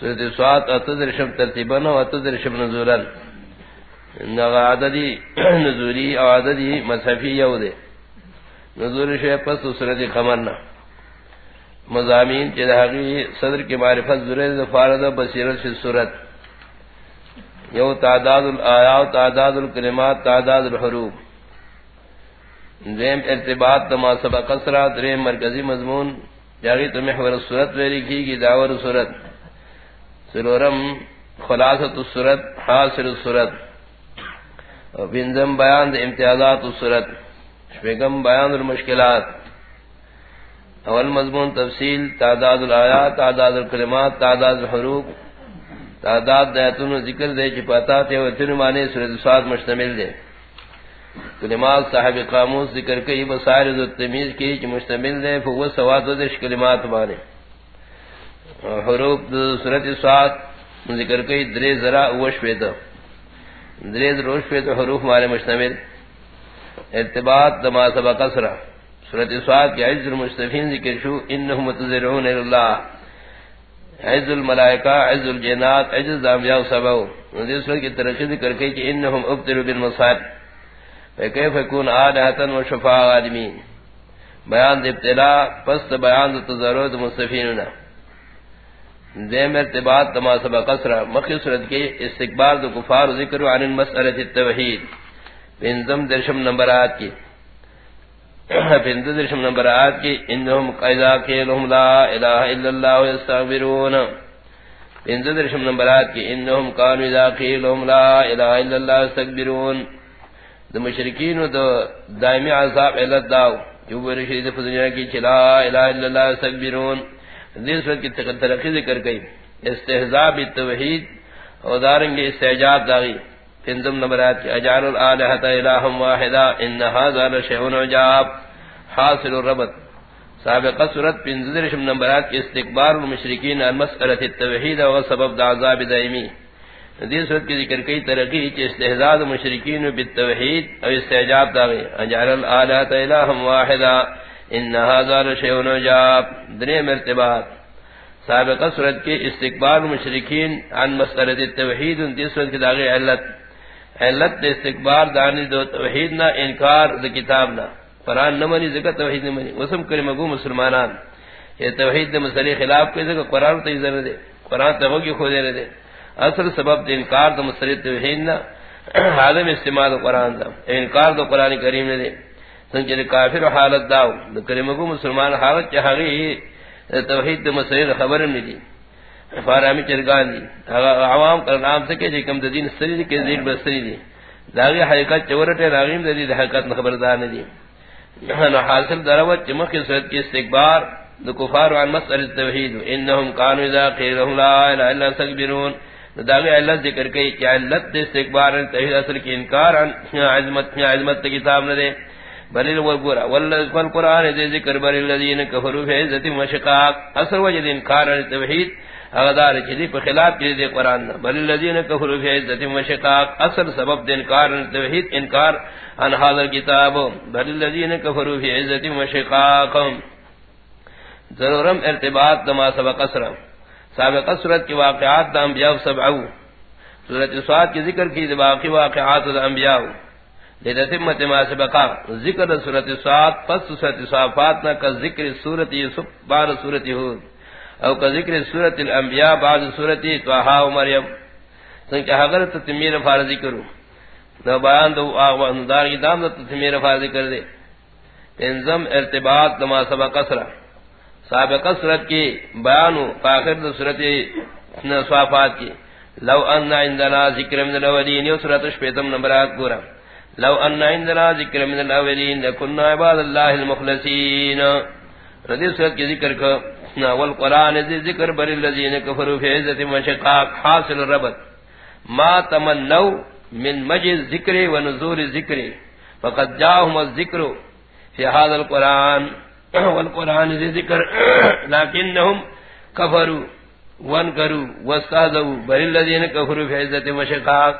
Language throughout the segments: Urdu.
سورت سوات اتدرشم ترتیبا و اتدرشم نزولا. نغا عددی نزولی او عددی مصحفی یو دے. نزول شے پس سورت قمرنا مضامین چی دہاقی صدر کی معرفت ذرید فارد بصیرت فی سورت. یو تعداد الآیات، تعداد الکلمات، تعداد الحروب دیم ارتباط دما سبق قصرہ دریم مرکزی مضمون. جاگی تو محور السورت ویری کی گی دعور السورت سلورم خلاصت السورت حاصل السورت بنزم بیان دا امتیازات السورت شپیگم بیان المشکلات. اول مضمون تفصیل، تعداد الآیات، تعداد الکلمات، تعداد الحروب تعداد دیتون ذکر دے چپاتا تے وطن مانے سورت سواد مشتمل دے. کلمات صاحب قاموس ذکر کئی بسائر دو تمیز کی، چی مشتمل دے، فوق سواد ودش کلمات مانے حروف صورت سواد ذکر کئی، درے ذرا اوش پیدا درے روش پیدا حروف مانے مشتمل۔ ارتباط دما سبا قصرہ صورت سواد کی عز المشتفین ذکر شو، انہم متذرعون اللہ عز الملائکہ عز الجنات عز دامیاء سباو نزید صورت کی ترقی ذکر کئی کہ انہم ابتلو بالمصائب۔ فکیف یکون آلہتن و شفاء آدمین بیان دے ابتلاء پست بیان دے تضرورت دیم ارتباط دما سبا قصرہ مخی صورت کی استقبال، دو کفار ذکر عن المسئلت التوحید۔ بینزم درشم نمبرات کی۔ بینزم درشم نمبرات کی۔ انہم قیدہ کیلہم لا الہ الا اللہ ویستغفرون بینزم درشم نمبرات کی۔ انہم قانو اذا قیلہم لا الہ الا اللہ ویستغفرون دا مشرکین و دا دائمی عذاب علت داو۔ جو برشید فضنیا کی چلا الہ الا اللہ ویستغفرون دیس وقت کی ترقی ذکر گئی استحضاب التوحید اور دارنگی استعجاب داغی۔ پندم نمبرات کی، اجعل الالحة الہم واحدا انہا ذال شہون عجاب۔ حاصل الربط۔ سابقہ صورت پندرشم نمبرات کی استقبار المشرکین المسئلت التوحید و سبب دا عذاب دائمی۔ دیس وقت کی ذکر گئی ترقی کی استحضاب المشرکین بالتوحید او استعجاب داغی۔ اجعل الالحة الہم واحدا انہا ذال شیون عجاب. دنے مرتبات سابقہ صورت کے استقبال مشرکین عن مسئلت التوحید. ان دیس صورت کی داغی علت. علت دے استقبال دانی دو توحید نا انکار دے کتاب نا قرآن نمانی ذکر توحید نمانی وسم کری مگو مسلمانان. یہ توحید دے مسئلے خلاف کے ذکر قرآن تا ازر دے قرآن تا ہوگی خودے دے اصل سبب دے انکار دے مسئلے توحید نا حادم استعمال قرآن دا انکار دے قرآن کریم نے دے سنچے کافر حالت داو کریمگو مسلمان حالت چاہی توحید دے مسئلے خبر نہیں دی فارامی چرگان دی عوام کا نام سکے جی کم دین سری دی کہ دین بسری دی داغی حقیقت چورتے راغیم دی دی حقیقت خبردار نہیں دی نحن حاصل دروت چمک صورت کی استقبار دو کفار عن مسئل التوحید. انہم کانو اذا قیلہم لا الہ الا سکبرون داغی علت ذکر کئی کہ علت دے استقبار توحید اصل کی انکار، عن عظمت عظمت کتاب نہ دے بلل بل القرآن. والقرآن ذي ذكر، بل الذين كفروا في عزة وشقاق. اثر وجد انكار التوحيد اغدار جدي، في خلاف جدي القرآن. بل الذين كفروا في عزة وشقاق. اثر سبب انكار التوحيد انكار عن هذا الكتاب. بل الذين كفروا في عزة وشقاق. ضرورم ارتباط دما سبق اسرم سابق اسرت کی واقعات دا انبیاء سبعو. سورت سواد کی ذکر کی، باقی واقعات دا انبیاء. لتتمت ما سبقا ذکر سورت سعاد پس سورت صافات نا کا ذکر سورت یوسف بعد سورت ہود او کا ذکر سورت الانبیاء بعد سورت طه و مریم. سنکہ اگر تتمیر فارض کرو. نو بیان دو آغوان دار کی دام دو تتمیر فارض کر دے. انزم ارتباط دما سبق اسرا سابق سورت کی بیانو فاخر دو سورت صافات کی. لو ان عندنا ذکر من الاولین، یو سورت شپیتم نمبرات پورا لو ان عندنا ذکر من الاولین لكنا عباد الله المخلصین. رضی سورت کی ذکر کا کو والقران ذکر بر الذین کفروا فی عزت مشقاق حاصل ربط ما تمنوا من مجد ذکر و نزول ذکر. فقد جاءهم الذکر فی هذا القران والقران ذکر لكنهم كفروا وانكروا واستهزئوا بر الذین کفروا فی عزت مشقاق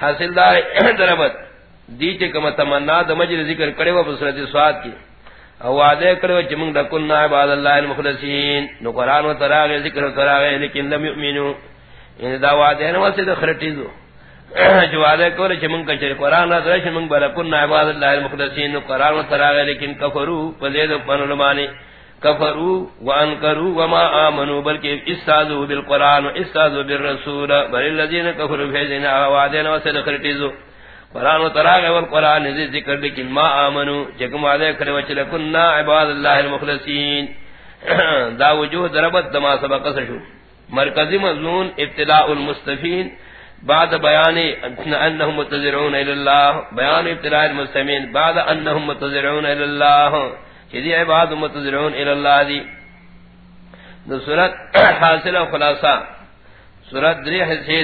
حاصل دار ربط. دی چ کما تمنا د مجر ذکر کرے و بصورت سواد کی او وعدے کرو چ من دکنا عباد اللہ المخلصین. نو قران و تراغ ذکر و تراغ لیکن لم یؤمنو. ان دا وعدے نو سے خرٹیزو جو وعدے کرو چ من کچ قران نہ درش من بلکنا عباد اللہ المخلصین. نو قران و تراغ لیکن کفرو کفروا فزید پن لمانی کفروا وانکروا وما امنوا بلکہ استاذوا بالقران واستاذوا بالرسول. بل الذين كفروا فزنا وعدے نو سے خرٹیزو قرآن و تراغ والقرآن نزی ذکر لیکن ما آمنو، چکم آدھے کرے وچلے کننا عباد اللہ المخلصین۔ دا وجوہ دربت دما سبق سشو۔ مرکزی مضمون ابتلاء المستفین، بعد بیان انہم متذرعون الاللہ۔ بیان ابتلاء المستمین بعد انہم متذرعون الاللہ۔ چیزی عباد متذرعون الاللہ دی۔ دو صورت حاصل و خلاصہ۔ صورت دری حصے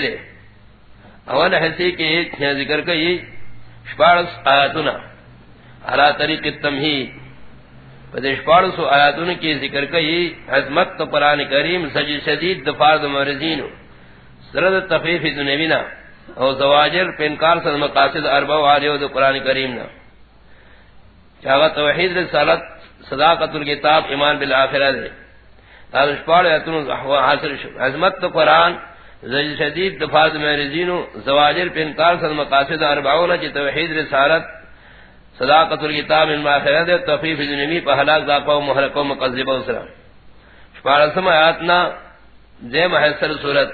اول حصے کے ذکر کئی شپارس آیاتنا. علا طریق التمہید. پدش پارس آیاتنا کی ذکر کئی عظمت قرآن کریم سجد شدید دفار دمارزین سرد تخفیف دنوینا او زواجر پینکار سد مقاصد اربع و آلیو دو قرآن کریم نا چاہت توحید رسالت صداقت الکتاب ایمان بالآخرہ دے. تازش پار آیاتنا حاصل شو. عظمت تو قرآن زج شدید دفاع مرزینو زواجر پہ انکار سن مقاصد اربعون چی توحید رسالت، صداقت الکتاب ان ماخرت تفیف جنمی پہ حلاق دا قوم محرق و مقذب اسرا شپارسم آیاتنا زی محسر صورت.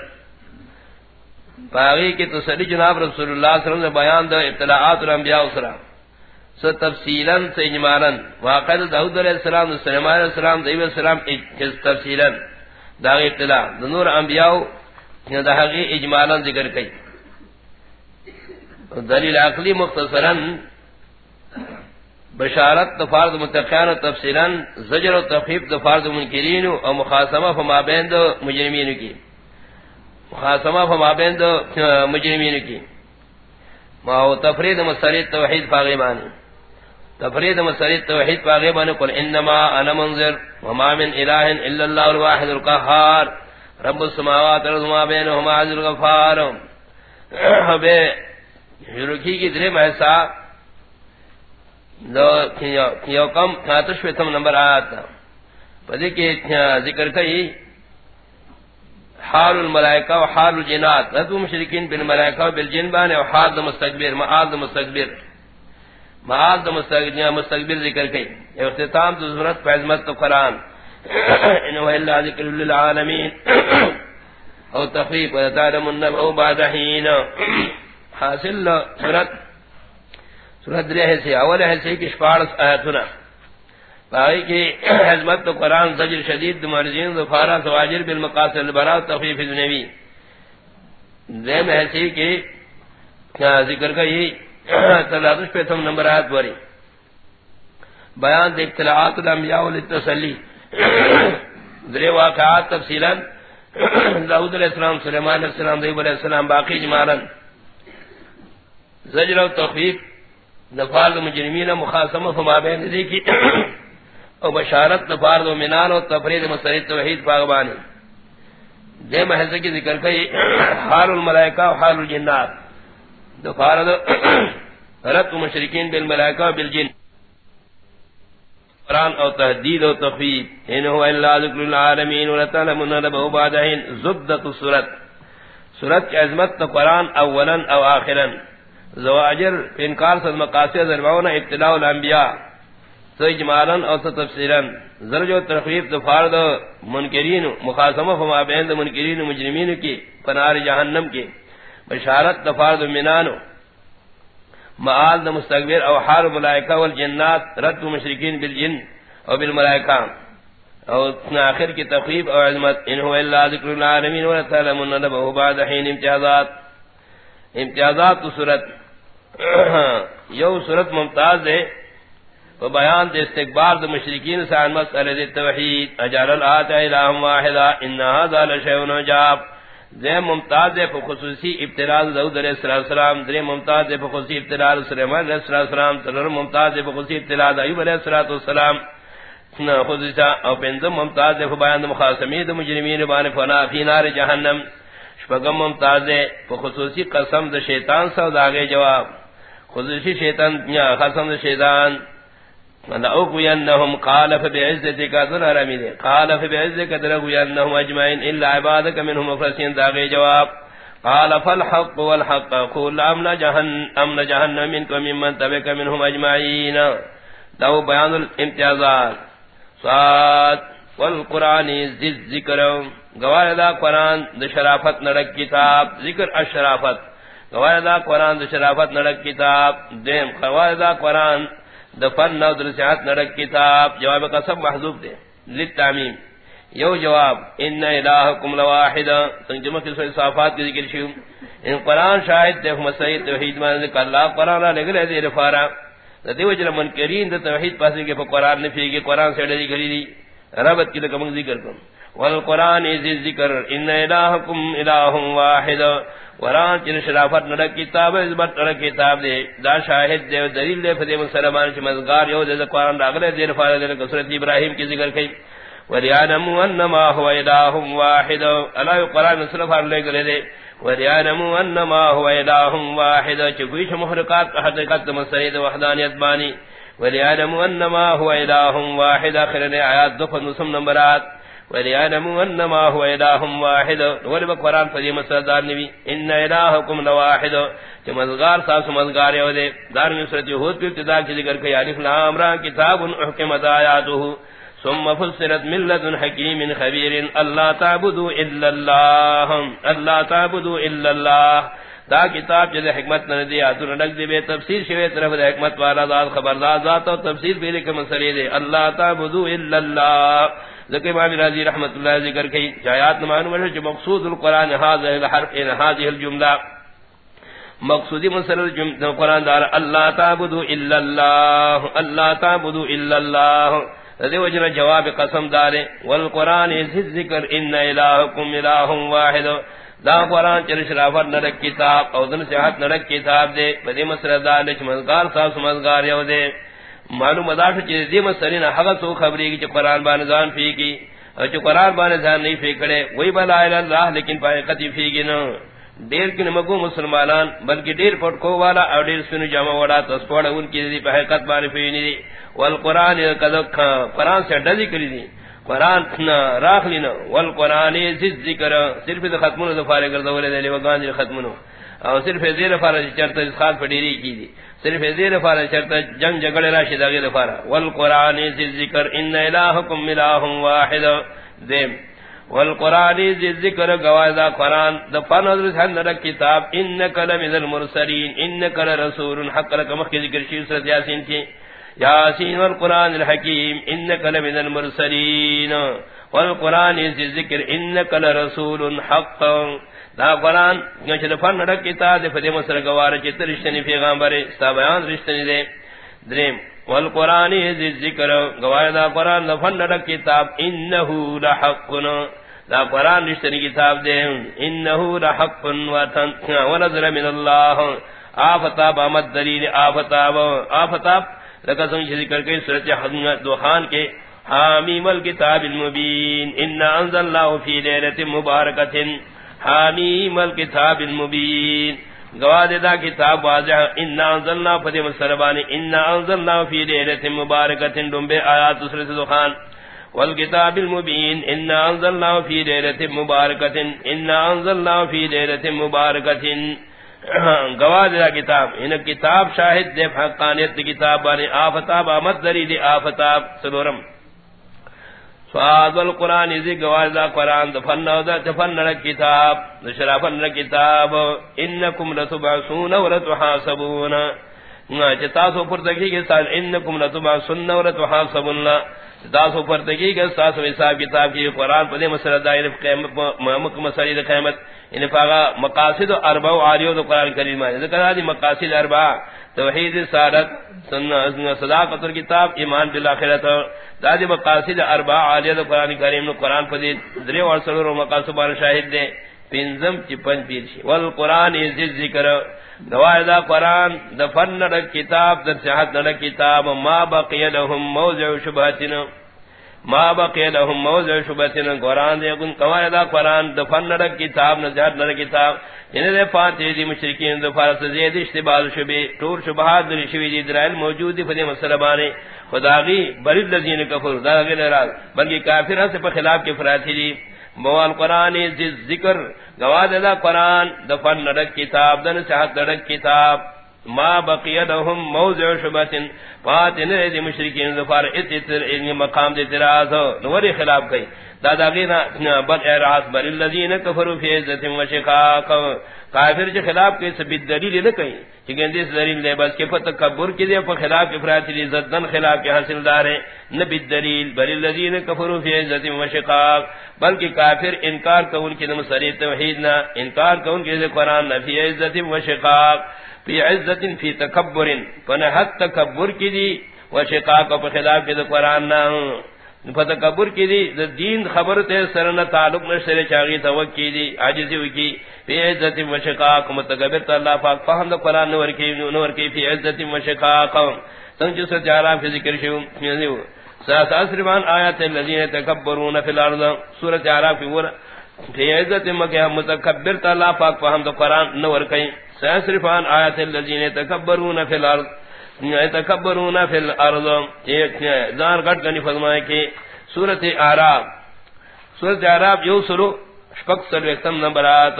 پاگی کی تسلی جناب رسول اللہ صلی اللہ علیہ وسلم بیان دا ابتلاعات الانبیاء اسرا سو تفصیلا سے اجمالا. واقع داود علیہ السلام سلمان علیہ السلام دیو علیہ السلام تفصیلا. دا ابتلاع. دنور انبیاء اجمالا ذکر کئی دلیل عقلی مختصرا بشارت دفارد متقیان و تفصیلا زجر و تخیب دفارد منکرین و مخاسمہ فما بین دو مجرمین کی مخاسمہ فما بین دو مجرمین کی ما تفرید مسرید توحید فاغیبانی تفرید مسرید توحید فاغیبانی قل انما انا منظر وما من الہ الا اللہ الواحد القہار رب السماوات والارض ما بينهما عز الغفار بے یرکی کی درے محسا دو کیو کم تھاتش پہ تم نمبر آیا تھا پدے کے ذکر کئی حال الملائکہ و حال الجنات۔ رضو مشرکین بن ملائکہ و بالجن بانے و حال دا مستقبر معال دا مستقبر معال دا مستقبر ذکر کئی۔ اختتام دا ضرورت پہ عظمت تو قرآن۔ انه الا ذكر للعالمين. او تخفيف وتعلم النبأ بعد حين. حاصل سورت سورت درہ سے اول ہے سے کہ شپارس آیاتنا باقی کی حضمت تو قرآن زجر شدید مرزین ظفارہ سواجر بالمقاصد البراء تخفیف النبی دیم ہے سے کہ ذکر کا یہ تلاتش پہ تم نمبر آیت بری بیان دیکھ تلاعات الانبیاء والتسلی درے واقعات تفصیلا. داود علیہ السلام، سلیمان علیہ السلام دیب علیہ السلام، باقی جمالا زجر و تخفیف نفال مجرمین مخاصم فما بین دی کی او بشارت نفال و منان و تفرید مسرد توحید باغبانی دے محضر کی ذکر کئی حال الملائکہ و حال الجنات. دفارد رد مشرکین بالملائکہ و بالجن. قرآن او تحدید او تخفیف انہو یعنی اللہ ذکر العالمین ولتعلمون نبہو بعدہین زبدت سورت سورت کی عظمت تو قرآن اولا او آخرا. زواجر انکار صد مقاصد اربعون ابتلاء الانبیاء. تو اجمالا او تفسیرا. زرج و ترخیف دفار دو منکرین مخاصمہ فما بین دو منکرین مجرمین کی پنار جہنم کی. بشارت دفار دو منانو معال دا مستقبر او حال ملائکہ والجنات، رد و مشرکین بالجن او بالملائکہ او آخر کی تقریب او عظمت. انہو اللہ ذکر العالمین ونتعلمون نبہو بعد حین امتیازات. امتیازات تو صورت یو صورت ممتاز دے و بیان دے استقبال دا مشرکین سان مسئلہ دے توحید. اجال الآت الہم واحدا انہا ذا لشیون عجاب. دے ممتاز دے خصوصی ابتلاء داؤد علیہ السلام دے ممتاز دے خصوصی ابتلاء سلیمان علیہ السلام تر ممتاز دے خصوصی ابتلاء ایوب علیہ السلام نہ خصوصا او پنځم ممتاز دے بیان مخاصمی دے مجرمین بان فنا فی نار جہنم شپغم ممتاز دے خصوصی قسم دے شیطان سو داغے جواب، خصوصی شیطان یا قسم دے شیطان لأغوينهم قال فبعزتك ذر رمي قال فبعزتك درغوينهم أجمعين إلا عبادك منهم مفرسين داغي جواب. قال فالحق والحق قول أمن جهنم, أمن جهنم منك وممن تبك منهم أجمعين دو بيان الامتيازات صاد والقرآن زد ذكر گوار دا قرآن دا شرافت نرک کتاب ذکر الشرافت گوار دا قرآن دا شرافت نرک کتاب. دیم گوار دا قرآن دفن نو درسیات نڑک کتاب. جواب قسم محضوب دے للتعمیم. یو جواب. ان الہکم لواحد. سنجمع کی سوئی صافات کی ذکر شیو. ان قرآن شاہد دے مسئید توحید مان ذکر. اللہ قرآن لگلے دے رفارا. دیو جل منکرین دے توحید پاسے کے قرآن نفی کے قرآن سے ڈری کری دی. ربط کی لکم ذکر کم۔ والقرآن از ذکر ان الہکم الہ واحد۔ قرآن چن شرافت نڑک کتاب از بٹ نڑک کتاب دے۔ دا شاہد دے، دلیل دے، فدی مسلمان چ مزگار یو دے قرآن راغلے دیر فارے دے کسرت ابراہیم کی ذکر کئی۔ وریانم انما هو الہ واحد۔ الا قرآن صرف ہر لے گلے دے۔ وریانم انما هو الہ واحد۔ چ کوئی محرکات، حقیقت مسعید وحدانیت بانی۔ وریانم انما هو الہ واحد. اخر آیات دو نسم نمبرات. وليعلم انما هو اله واحد. ولب قران فدي مسدار نبي. ان الهكم لواحد. جمزغار ساس مزغار يودي دار نصرت يهود کی ابتدا کی ذکر کہ الف لام را کتاب احکمت آیاته ثم فسرت من لدن حكيم خبير الله تعبدوا الا الله الله تعبدوا الا الله دا کتاب جے حکمت نہ دی اتر نک دی، بے تفسیر شوی طرف دے حکمت والا ذات، خبردار ذات اور تفسیر بھی لکھ مسئلے دے اللہ تعبدوا الا اللہ. ذکر امام راضی رحمت اللہ ذکر کی جایات معلوم ہے جو مقصود القران هذا الحرف ان هذه الجملہ. مقصودی مسل جملہ قران دار، اللہ تعبدوا الا اللہ اللہ تعبدوا الا اللہ. ذی وجہ جواب قسم دار والقران ذکر، ان الہکم الہ واحد. دا قران چر شرافت نرک کتاب او دن صحت نرک کتاب دے بدی مسل دار چ مزگار صاحب سمجھگار یو دے۔ معلوم اداش چیز دی مسرین حق تو خبری کی چی قرآن بان زان فی کی اور جو قرآن بان زان نہیں فی کرے وہی بلا الہ اللہ لیکن پائے قطی فی کی نو۔ دیر کی نمگو مسلمانان، بلکہ دیر پٹ والا اور دیر سنو جمع وڑا تسپوڑا ان کی دی پہ قط بان فی نہیں والقرآن قدق قرآن سے ڈزی کری دی۔ قرآن راخ لینا والقرآن زد ذکر، صرف ختمون دفارے کردولے دے وگان دی ختمونو. اور صرف زیر فارا چرتا خال پڑیری کی دی صرف زیر فارا چرتا جنگ جگڑ راشی دا غیر فارا والقرآن زی ذکر، ان الہکم الہ واحد. دیم، والقرآن زی ذکر گوازا قرآن دا فان حضرت حضر کتاب، انکا لمن المرسلین، انکا لرسول، حق لکا مخی ذکر شیف سرد یاسین کی یاسین والقرآن الحکیم، انکا لمن المرسلین۔ والقرآن زی ذکر، انکا لرسول حق دا قرآن چل فن نڑک کتاب دے فدی مصر گوار چی ترشتنی پیغامبر ستا بیان رشتنی دے۔ دریم، والقرآن ذی ذکر گوار دا قرآن دا فن نڑک کتاب، انہو لحقن۔ دا قرآن رشتنی کتاب دے۔ انہو لحقن ونظر من اللہ۔ آفتاب آمد دلیل آفتاب۔ آفتاب لکہ سنگ ذکر کئی سورت حضنت دوخان کے حامیم الكتاب المبین، انا انزل اللہ فی لیلت مبارکت حامیم الكتاب المبین۔ گواہ دا کتاب واضح، انا انزلنا فدی مسربانی، انا انزلنا فی لیلت مبارکت دنبے آیات سورت دخان والکتاب المبین، انا انزلنا فی لیلت مبارکت انا انزلنا فی لیلت مبارکت گواہ دا کتاب۔ ان کتاب شاہد دے حقانیت کتاب بانی آفتاب، آمد دری دی آفتاب، سلورم۔ فاض القران ذی گواز قران دفن دا دفن الكتاب شرافن الكتاب انکم لتبعثون ولتحاسبون چتاسو پرتگی کے ساتھ انکم لتبعثون ولتحاسبون تاسو پرتگی کے ساتھ حساب کتاب کی قران پدے مسئلہ دائر قیامت مک مسئلہ قیامت یعنی ان فاغا مقاصد اربع عاریو دو قران کریم ہے ذکر دی مقاصد اربع. توحید، سعادت، سنت صداقت کتاب، ایمان بالآخرت دادی مقاصد اربع، عالیہ دو قران کریم نو قران پدی درے اور سلور مقاصد بار شاہد دے. پنزم چپن پیر شی. والقران از ذکر دوائے دا قرآن دفن نڑک کتاب در صحت نڑک کتاب. ما بقی لهم موضع شبہتنا ما بقي لهم موضع شبهتنا قرآن دے کن کمائے دا قرآن دفن نرک کتاب نزاد نرک کتاب۔ یعنی دے فاتح دی مشرکین دفارس زید اشتباز شبی طور شبہات دلی شوی دی درائل موجود دی فدی مسلمانے خداغی برید لذین کفر، دا غیر راز بلکہ کافر ہاں سے پر خلاف کے فراتی دی۔ موال قرآن ذکر گواد دا قرآن دفن نرک کتاب دن سحت نرک کتاب۔ ما بقي موضع شبهه فاتن دي مشركين ظفر اتتر ان مقام دي اعتراض نوري خلاف گئی دادا گینا بل اعراض، بل الذين كفروا في عزه وشقاق کافر کے خلاف کے ثبت دلیل نہ کہیں کہ گندے دلیل دے بس کہ تکبر کے دے پر خلاف افراط دی، زدن خلاف کے حاصل دار ہے، نہ بالدلیل بل الذين كفروا في عزه وشقاق بلکہ کافر انکار کون کی نم سری توحید نہ، انکار کون کے قرآن نہ، فی عزت و وشقاق فی عزت فی تکبر فنحت تکبر کی دی، و شقاق و خلاف کی دی قرآن نا فتکبر کی دی دا دین خبر تے سرن تعلق نشتر چاگی توقی دی عجزی وکی فی عزت و شقاق، متکبر تا اللہ پاک فہم دی قرآن نور کی نور کی فی عزت و شقاق. سنجو سر جارا فی ذکر شو یعنی ساس اسربان آیات اللذین تکبرون فی الارض. سورت عراف کی ورہ فی عزت مکہ متکبر تا اللہ پاک فہم دی قرآن نور کی سيصرفان آيات الذين يتكبرون في الأرض يتكبرون في الأرض. دار قد کنی فرمائے کہ سورة اعراب سورة اعراب یوصلو شفق سر وقتم نمبرات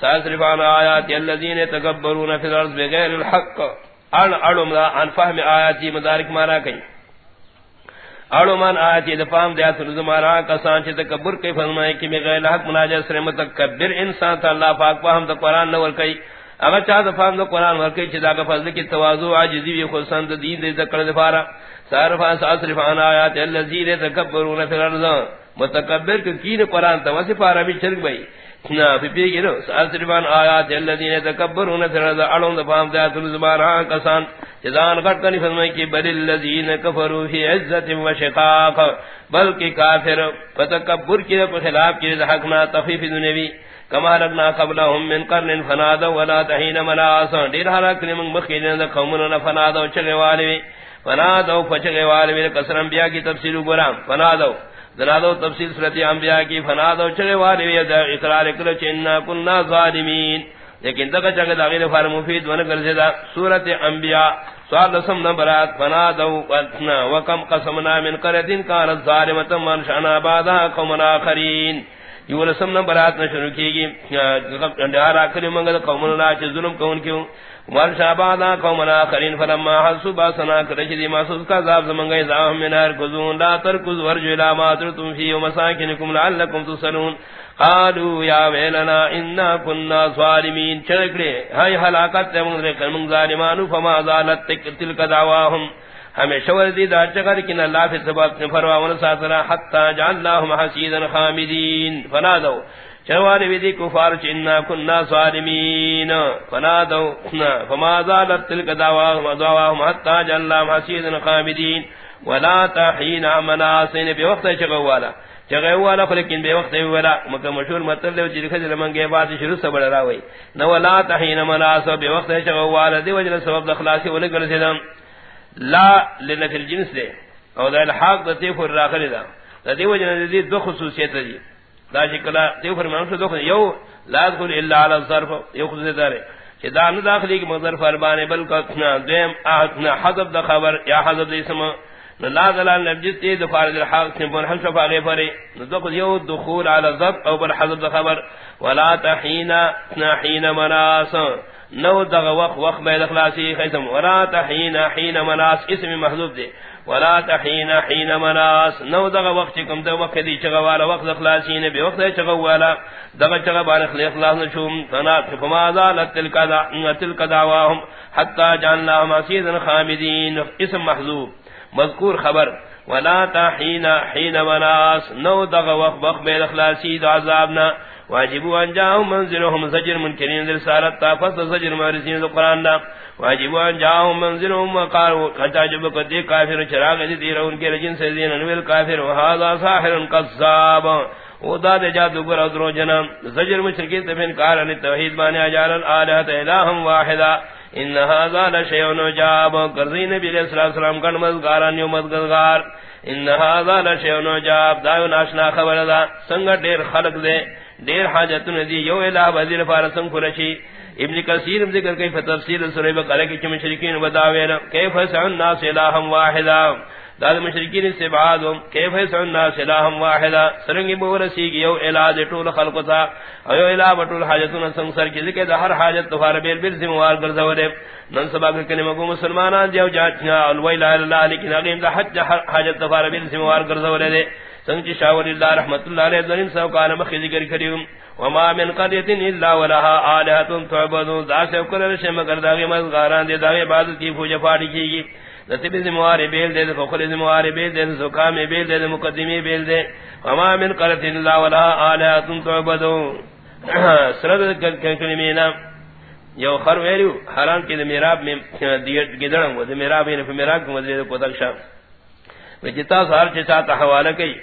سيصرفان آيات الذين يتكبرون في الأرض بغير الحق. ان اڑم عن فهم آياتي مدارک مارا کئی اڑمان آیاتی دفام دیات کسان تکبر فرمائے کہ بغیر مناجر سر متکبر انسان تا اللہ پاک فاہم تا قرآن نور کئی. اگر چاہ دفعہ دا قرآن ورکی چیزا کا فضل کی توازو عاجزی وی خلصان دا دین دے ذکر دفارا سارفان ساسرفان آیات اللہ زیر تکبرون فی الارض۔ متکبر کین قرآن تا وصف عربی چرک بھئی نا، پی پی آیات اللہ زیر تکبرون فی الارض۔ علم دیات ہاں کسان۔ چیزان غٹ کنی فرمائی کی بل کفروا فی عزت و شقاق۔ بلکہ کافر فتکبر کی خلاف کی حقنا دنیوی کما لگنا قبلهم من قرن فنادوا ولا تحين مناس دیر حالا کلم مخیلن دا قومنا فنادوا چگے والوی. فنادوا فچگے والوی قصر انبیاء کی تفصیل گرام فنادوا. دنادوا تفصیل صورت انبیاء کی فنادوا چگے والوی. اقرار کلو چننا کننا ظالمین. لیکن دکا چگے دا غیر فار مفید ونگر زیدہ صورت انبیاء. سوال لسم نمبرات فنادوا وکم قسمنا من قردن کانت ظالمتا منشانا بعدا قومنا آخرین. یو رسم نمبرات نہ شروع کی گی ڈارا کلی منگل قوم اللہ چ ظلم کون کیوں؟ مر شابادا قوم الاخرین فلما حسوا باسنا کرجدی محسوس کا عذاب زمنگے زاہم منار گزون، لا ترکز ورج الى ما ترتم فی ومساکنکم لعلکم تسلون۔ قالوا یا ویلنا انا كنا ظالمین۔ چرکڑے ہائے ہلاکت تے من ظالمان فما زالت تلک دعواہم۔ ہمیشہ وردی دا چگر کن اللہ فی سبات نفروا ونساتنا حتی جعلناہم حسیدا خامدین۔ فنادو۔ چروانی ویدی کفار چننا کننا صارمین فنادو۔ فما زالت تلک دعواہم دعواہم حتی جعلناہم حسیدا خامدین۔ ولا تحین مناسین بی وقت چگوالا چگوالا وقت ولا مکہ مشہور مطلب جی بات شروع سے بڑھ راوئی۔ نو لا تحین وقت چگوالا سبب دخلاسی ولگل لا لنفی الجنس دے. او دا الحاق دا تیفر راخلی دا. دا دیو جنہ دی دو خصوصیت دی. دا شکلا تیفر منصر دو خصوصیت. یو لا دخل الا علی الظرف. یو خصوصیت دارے کہ دا نو داخلی کی مظرف اربانے بلکہ اتنا دویم آتنا حضب دا خبر یا حضب دا اسم. لا دلال نبجت تی دفار در حق سنفون حل شفا غیفری ندخل یو دخول علی الظرف او بل حضب دا خبر. ولا تحین اتنا حین مناسا. نو دغ وق وق بے اخلاصی خیسم. ولا تحین حین مناس اسم محذوب دے ولا تحین حین مناس نو دغ وقت کم دغ وقت دی چغ والا وقت اخلاصی نے بے وقت چغ والا دغ چغ بار اخلاص نشوم فنات فما زالت تلک دا تلک دعواهم حتى جعلنا مسجدا خامدين اسم محذوب مذکور خبر. ولا تحین حین مناس نو دغ وق وق بے اخلاصی عذابنا واجب ان جاءهم منزلهم زجر منكرين رسالت تافس زجر مارسين القران دا. واجب ان جاءهم منزلهم وقالوا قد عجب قد كافر چراغ دي رون کے رجن سے دین انویل کافر. وهذا ساحر قذاب. ودا دے جادوگر ادرو جنا زجر مشرکین تے انکار ان توحید بانے اجال الالہ الہ واحدہ. ان هذا لشيء نجاب. قرضی نبی علیہ الصلوۃ والسلام کن مدگاران یو مدگار ان هذا لشيء نجاب. دا ناشنا خبر دا. سنگ ډیر خلق دے. ډیر حاجتونه دی، یو الہ وزیر فارسن کرشی ابن کثیر ذکر کئی، فتفسیر سورہ بقرہ کی مشرکین بداویر کیف سعن الناس الہ واحدا؟ داد مشرکین سے بعد کیف سن سننا سلاہم واحدا؟ سرنگ بورسی کی یو علاج طول خلق تھا ایو علاج طول حاجتنا سنسر کی ذکر ہر حاجت تفار بیل بیل ذمہ گرزورے نن سبا کے کلمہ کو مسلمانان دیو جاچنا الوی لا اللہ لیکن اگے حج حاجت تفار بیل ذمہ گرزورے دے. سنگ شاور اللہ رحمت اللہ علیہ ذن سو کان مخ ذکر کریم وما من قريه الا ولها الهه تعبد ذا کل شے مگر داغے مزگاران دے داغے عبادت کی پوجا پاڑی کی گی. نتیب زمواری بیل دے فخل زمواری بیل دے زکام بیل دے مقدمی بیل دے. وما من قرت اللہ ولا آلات تعبدو سرد کلمینا یو خر ویلیو حران کی دے میراب میں دیت گدرم و دے میراب یعنی میں میراب کو مدرید کو تکشا وچتا سار چتا تحوالہ کئی.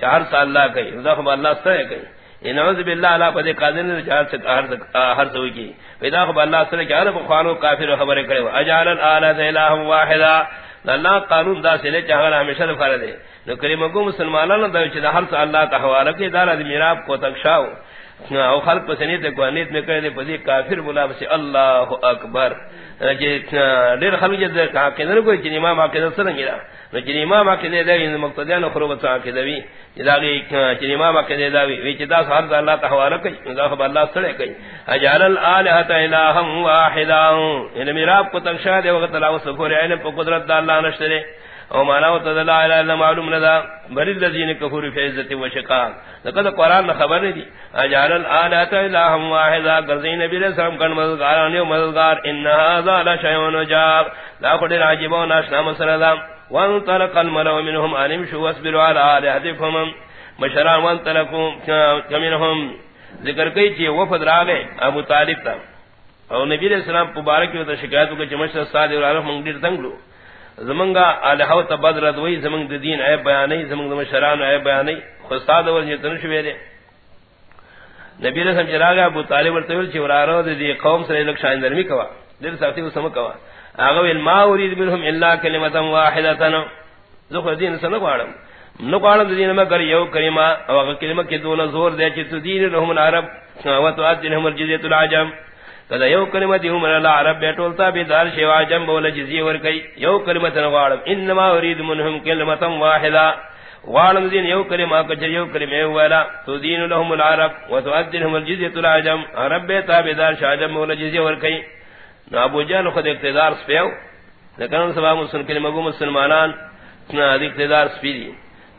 چار سال اللہ کئی، رضا اللہ سرے کئی۔ نعوذ باللہ اللہ پدے قادر نے چار سے ہر سوئی کی۔ پیدا خب اللہ صلی اللہ علیہ وسلم خوانو کافر خبر کرے۔ اجعل الالہ الہ واحدا اللہ قانون دا سے لے چاہا ہمیشہ فرض ہے۔ نو کریم کو مسلمانوں دا چھ ہر سے اللہ کا حوالہ کی دار ادمی میراب کو تکشاو او خلق پسنیت کو انیت میں کرے پدی کافر بلا بس اللہ اکبر۔ جے دیر خلق جے کہا کہ نہ کوئی، چنی امام کے سرنگا نو چنی امام کے دے دے مقتدیان خروب تا کے دی جداگی چنی امام کے دے دی وچ دا سار اللہ تعالی کہ دا خبر اللہ سڑے کہ اجال الالہ الہ واحدا۔ یعنی ان میرا کو تکشا دے، وقت لا وسفور علم کو قدرت اللہ نشرے او مانا و تدلا الہ الا معلوم ندا بر الذین کفروا فی عزت و شقاق۔ لقد قران خبر دی۔ اجال الالہ الہ واحدا۔ گرزین نبی علیہ السلام کن مددگار نے مددگار۔ ان ھذا لا شیء جاب لا قدر عجب و ناشنا مسردا وان طلق الملو منهم ان يمشوا واصبروا على الهتكم مشرا وان طلقوا كمنهم. ذکر کئی چی وفد را گئے ابو طالب تا. اور نبی علیہ السلام مبارک کی شکایت کو چمشر سعد اور عرف منگیر تنگلو زمنگا الہو تبدر دوی زمنگ دین اے بیانی زمنگ مشران اے بیانی خستاد اور جتن شوی دے. نبی علیہ السلام چراغ ابو طالب ورتول چی ورارو دی قوم سے لک شاین درمی کوا. دل ساتھی کو سم کوا. اگو ما اريد منهم الا كلمه واحده ذو دین سن قالم نو قالم دین ما کر یو کلمہ او کلمہ کی دون زور دے چ دین لهم العرب. و تو ادنهم الجزيه العجم. کدا یو کلمہ دی ہم العرب بیٹولتا بھی دار شوا جم بول جزیہ ور کئی. یو کلمہ تن قالم انما اريد منهم كلمه واحده وعلم دین یو کلمہ کچ یو کلمہ ولا تو دین لهم العرب. و تو ادنهم الجزيه العجم. عرب تابع دار شاجم بول جزیہ ور کئی. نو ابو جان خود اقتدار سپیو لیکن سبا مسلم کلمہ گو مسلمانان نا اقتدار سپیدی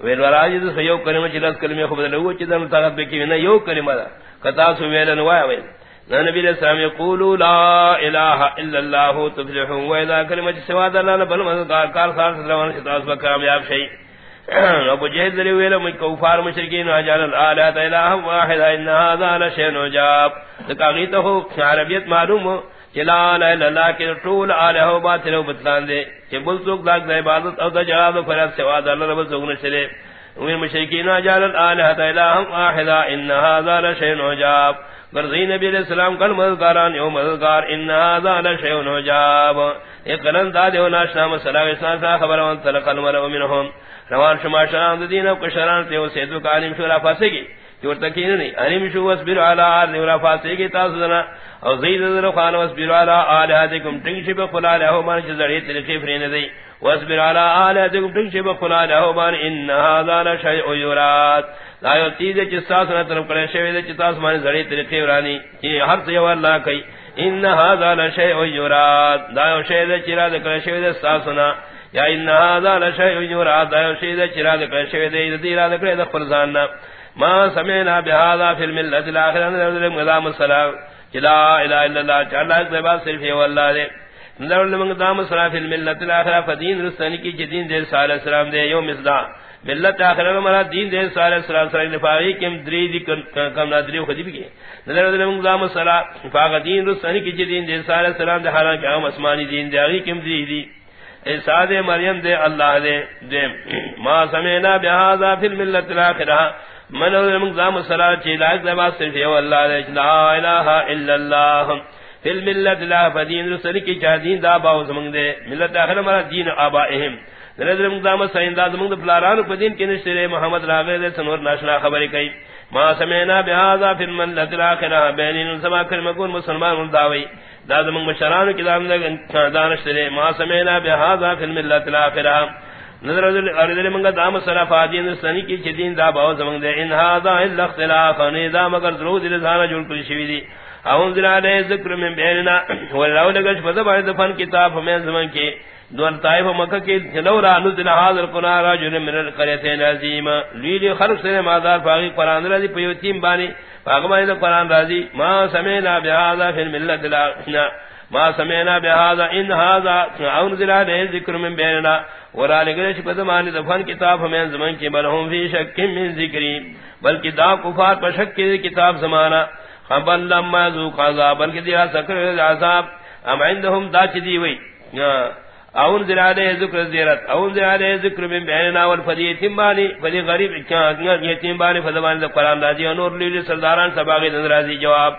ویل وراج دو سیو کلمہ چلس کلمہ خود لگو چی دن طاقت بکی نا یو کلمہ دا. کتا ویلن وایا ویل نا نبی علیہ السلام یقولو، لا الہ الا اللہ تفلحون ویلا کلمہ چی سوا دا اللہ بل مددگار کار سار سلوان شتاس با کامیاب شئی. ابو جہد دلی ویلا مجھ کوفار مشرکین وجال الالات الہ واحد انہا ذا لشین وجاب لکا غیتا ہو عربیت معلوم ہو چلا لا اللہ کے طول الہ و باطل و بتلان دے کہ بل سوک لاک دا عبادت او دا جلال و فرات سوا دا اللہ رب سوک نشلے ومن مشرکین آجال الالہ تا الہم آحدا انہا ذا لشین عجاب۔ برزی نبی علیہ السلام کل مددگاران، یو مددگار انہا ذا لشین عجاب۔ اقلن دا دیو ناشنا مسئلہ اسنا سا خبر وان تلق المرء منہم۔ روان شما شران دین و کشران تیو سیدو کا شورا فاسے گی جو تکین نہیں علم شو واسبر علی آل نورا فاسے گی تاسدنا او زید ذر خان واصبر على الہاتکم تنشب خلا له ما جزری تلقی فرین دی. واصبر على الہاتکم تنشب خلا له ما ان هذا لشیء یرات لا یتیز چساس نہ طرف کرے شوی چتاس مان زڑی تلقی ورانی. کہ ہر سے اللہ کئی. ان هذا لشیء یرات دا لا شیء چرا کرے شوی ساسنا یا ان هذا لشیء یرات دا لا شیء چرا کرے شوی دی. دی را کرے فرزان ما سمعنا بهذا في الملة الاخرة نظام السلام لا الہ الا اللہ چاہتا ہے کہ صرف ہے واللہ دے. نظر لمنگ دام صلاف الملت الاخرہ فدین رستانی کی جدین دے صلی اللہ علیہ وسلم دے، یوم ازدہ ملت آخرہ مرا دین دے صلی اللہ علیہ وسلم. نفاقی کم دری دی کم نادری خودی بھی گئے نظر لمنگ دام صلاف نفاق دین رستانی کی جدین دے صلی اللہ علیہ وسلم دے. حالان کہ ہم اسمانی دین دے آگی کم دری دی. احساد مریم دے، اللہ دے دے. ما سمینا بہذا فی الملت الاخرہ من من زام صلاۃ چی لاگ دما صرف یو اللہ لا الہ الا اللہ فی الملت لا فدین رسل کی چاہ دین دا باو زمانگ دے ملت آخر مرا دین آبائهم. نظر مقدام سین دا زمانگ دا فلارانو پا دین کی نشتر محمد راغر دے سنور ناشنا خبری کئی ما سمینا بہذا فی الملت الاخرہ بینین سما کرمکون مسلمان مرداوی دا زمانگ مشرانو کی دام دانشتر ما سمینا بہذا فی الملت الاخرہ نظر ارد منگا دام صرف آدین سنی کی چدین دا باو زمان دے۔ ان هذا الا اختلاف۔ نظام اگر ضرور دل زانا جوڑ کل شوی دی۔ اون ذرا دے ذکر من بیننا۔ ولو لگش فذبا دفن کتاب میں زمان کی دور طائف مکہ کی لولا نزل هذا القران رجل من القريتين عظيم لیلی خرق سے مادار فاقی قران رضی پیوتیم بانی۔ فاقما قران رضی ما سمعنا بهذا في الملة الاخنا ما سمعنا بهذا ان هذا اون ذرا دے ذکر من بیننا ورا لگرش بدمان دفن کتاب ہمیں زمان کی بلہم فی شک من ذکری بلکہ دا کفار پر شک کی کتاب زمانہ خبر لما ذوق عذاب بلکہ دیا سکر عذاب. ام عندهم دا چدی وی؟ اون زراده ذکر زیرت. اون زراده ذکر من بیننا والفدی یتیمانی فدی غریب یتیمانی فدمان قرآن راضی نور لیلی سرداران سباغی دن راضی جواب.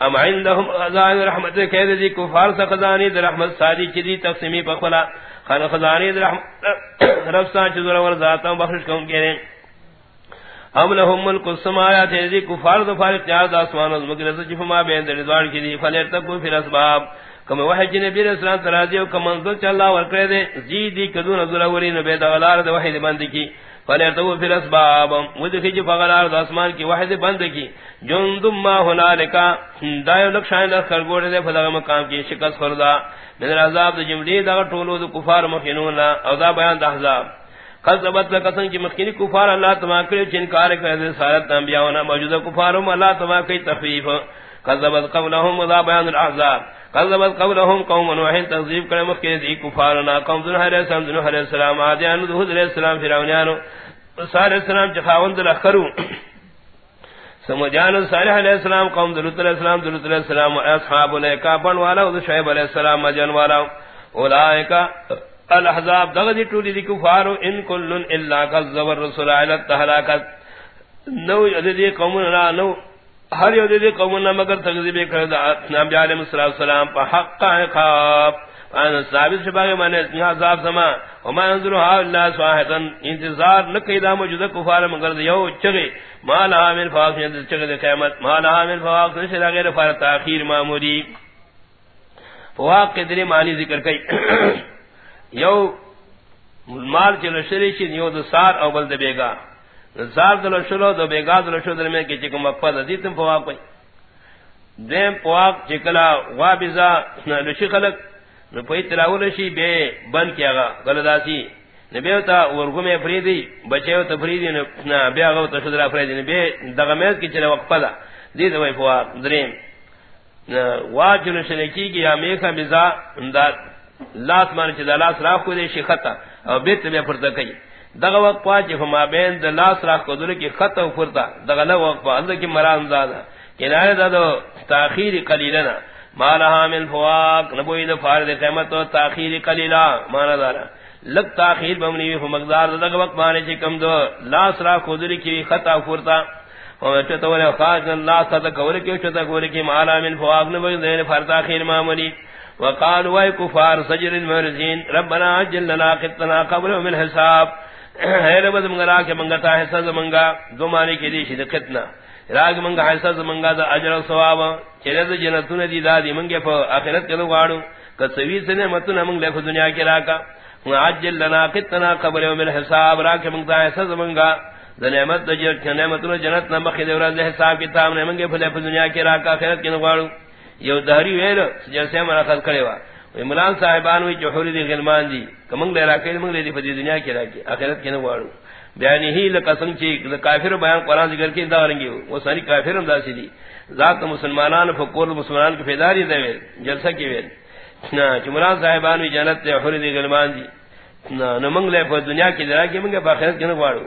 ام عندهم خزائن رحمت کہہ دی، کفار سے خزانی در رحمت ساری چدی تقسیمی پخلا خان خزانی در رحمت رب سا چذر ور ذاتا بخش کون کہے ہم لهم ملک السماوات ذی کفار ظفار اختیار د اسمان و زمین سے جفما بین در دوار کی دی. فلر تک پھر اسباب کما وحی جن نبی رسول اللہ تراضی و کما منزل چ اللہ ور کرے دے. جی دی کدو نظر وری نو بے دولار د وحی دی بند کی. فلر تو پھر اسباب ودخی جو فغلار د اسمان کی وحی بند کی جندم ما ہنالکا دایو لکشان لخر گوڑے دے فدغ مقام کی شکست فردا من العذاب دو جمدی دا طولو دو کفار مخینون او دا بیان دا حضاب قصبت لکسن کی مخینی کفار اللہ تماکر چنکار کرد سارت انبیاؤنا موجودہ کفارم اللہ تماکر تخفیف۔ قصبت قولهم دا بیان العذاب۔ قصبت قولهم قوم نوحین تغذیب کرد مخینی دی کفارنا قوم دنہ علیہ السلام دنہ علیہ السلام آدیان دو حضر علیہ السلام فراؤنیانو سارے السلام چخاوند لخرو. سمجان صالح علیہ السلام، قوم دلت علیہ السلام دلت علیہ السلام، اصحاب الیکا بن والا و شعیب علیہ السلام، مجن والا. اولئک الاحزاب، دغدی ٹولی دی کفار ان کل الا کذب الرسل علی التهلاکت نو یدی قوم نو ہر یدی قوم نا مگر تکذیب کرد نبی علیہ السلام په حق کا عقاب ان ثابت شبہ میں نے عذاب سما۔ وما ينظر ها الا صاحبا انتظار نہ کیدا موجودہ کفار مگر یو چگے ما لا من فاق چگے قیامت۔ ما لا من فاق نشرا غیر فار تاخیر معمولی۔ فواق کے دلی معنی ذکر کئی۔ یو مال چلو شری چھ یو دو او بل بیگا۔ سار دلو شلو، دو بیگا دلو شلو دل میں کہ چکم مقفد دیتم فواق پئی دیم فواق چکلا وابزا لشی خلق، نو پئی تلاول شی بے بن کیا گا گلداسی نبی تا ورغم فریدی بچے تو فریدی نہ بیا گو تو شدرا فریدی نبی دغمیز کی چلے وقت پدا دی دو فوا دریم. واجل شنکی کی یا میکھا بزا انداد لاس مان چ دلاس را کو دے، شی خطا. او بیت میں فرتا کئی. دغ وقت پاج ہما بین د لاس را کو دل کی خطا فرتا دغ نہ وقت اللہ کی مران زادہ کنایہ دادو تاخیر قلیلنا مالها من فواق نبوی دا فارد قیمت و تاخیر قلیلا مانا دارا لگ تاخیر بمنی فو مقدار دا دا وقت مانے چی کم دو لاس را خودری کی خطا فورتا چتا ولی خواج اللہ ستا کوری کی چتا کوری کی مالا من فواق نبوی دین یعنی فار تاخیر معمولی. وقال وای کفار سجر المرزین ربنا عجل لنا قطنا قبل من حساب. اے رب زمگا کہ منگتا حصہ زمنگا دو مانے کی دیشی دا قطنا راگ منگا حصہ زمنگا دا اجر و ثواب۔ چلے دا جنتون دی دادی منگے پا آخرت کے لوگاڑو کسوی سے نعمتون منگ لے پا دنیا کی راکا عجل لنا قطنا قبل یوم الحساب۔ راک منگتا حصہ زمنگا دا نعمت دا نعمتون جنت نمخی دے ورد حساب کتاب نے منگے پا لے پا دنیا کی راکا آخرت کے لوگاڑو یو دہری ویلو، جیسے منا خط کرے وا۔ عمران صاحبان وی جوہری دی غلمان دی. کمنگ لے راکے منگ لے دی پا دنیا کی راکی آخرت کے لوگاڑو بیان ہی لقسم چی کافر بیان قرآن ذکر کی دارنگی وہ ساری کافر ہم دا سی دی ذات مسلمانان فقور مسلمان کی فیداری دے ویل. جلسہ کی ویل. چمران صاحبان وی جنت تے حری دی غلمان دی. نمنگ لے پر دنیا کی درا کی منگے باخرت کی نگوارو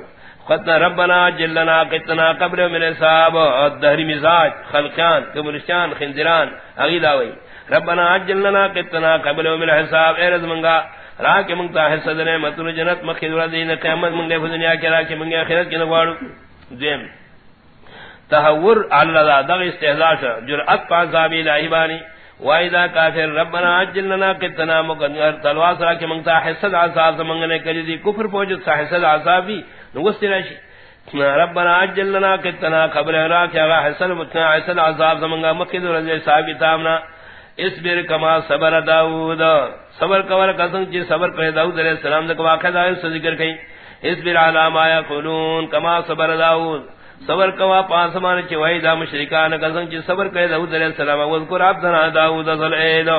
خطنا ربنا جلنا قتنا قبر من حساب الدہر مزاج، خلقان کمرشان خنزران اغیداوی ربنا جلنا قتنا قبر من حساب اے رزمنگا را کے منگتا ہے صدر متن جنت مخدور دین، قیامت منگے دنیا کے را کے منگے آخرت کے نگواڑو دیم تحور علی اللہ دغ استحضاء جرأت پا عذاب الہی بانی. وائدہ کافر، ربنا عجل لنا قتنا مقدر تلواس را کہ منگتا حسد عذاب منگنے کری دی کفر پوجد سا حسد عذاب نگستی راشی. ربنا عجل لنا قتنا خبر را کہ اگا حسد متنا حسد عذاب منگا مقید رضی صاحب کتابنا اسبر کما صبر داود صبر کور قسم جی صبر کرے داود علیہ السلام نے واقعہ دا ذکر کہیں اسبر علی ما یقولون کما صبر داود صبر کوا پانس مان چ وای دا مشرکان قسم چ صبر کرے داؤد علیہ السلام. و ذکر عبدنا داؤد ذل اید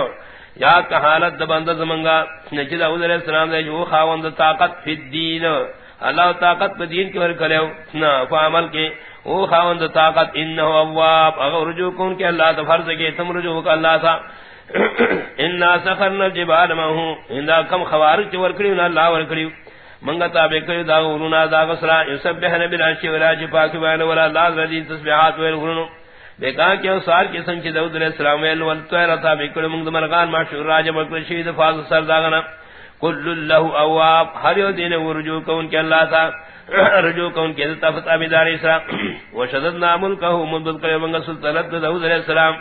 یا کہ حالت بند زمنگا نچ داؤد علیہ السلام دے جو خاوند طاقت فی الدین. اللہ طاقت پہ دین کی ور کرے نا فعمل کے او خاوند طاقت انه اواب. اگر رجوع کون کہ اللہ تو فرض کے، تم رجوع کہ اللہ تھا ان سخرنا الجبال ما هو. ان کم خوارج ور کریو اللہ ور کریو. منگا تابع کری دا غرونا، دا غسرا. یسبحن بالعشی وراج پاک وین ولا لا رضی تسبیحات وین غرونو. بے کہا کہ سار کے سنگ داؤد علیہ السلام وین ول تو رتا بے کڑ منگ مرغان ما مشہور راج مکر شہید فاض سر داغنا کل له اواب، ہر یو دین ورجو کون کہ اللہ تا رجو کون کے کہ تفت ابدار اسرا وشددنا ملکه مدد کرے منگ سلطنت داؤد علیہ السلام۔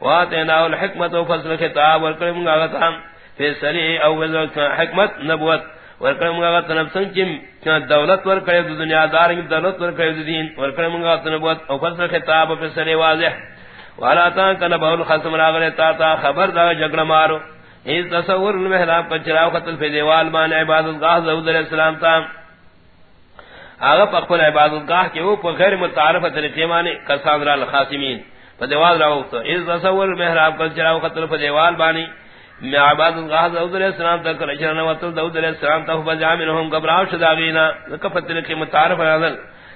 واتینا الحکمت وفصل خطاب ورکرم غتا فیصلی او حکمت، نبوت۔ ورکرم گا تنب سنچم دولت ورکر دنیا دار دولت ورکر دین۔ ورکرم گا تنبوت او فصل خطاب پر سر واضح۔ والا تا کن بہل خصم راغلے تا تا، خبر دا جگڑ مارو۔ اس تصور المحراب کا چراو قتل فی دیوال مان عبادت گاہ زود علیہ السلام تا۔ آغا پا پخفل عبادت گاہ کے اوپر غیر متعارف طریقے مانے کسان را الخاسمین فدیوال راو تو اس تصور المحراب کا چراو قتل فی دیوال بانی۔ میں عباد اللہ داؤد علیہ السلام تک رجل نوتل داؤد علیہ السلام تک بجا منہم گبراو شداغینا لکفت لکی متعارف نازل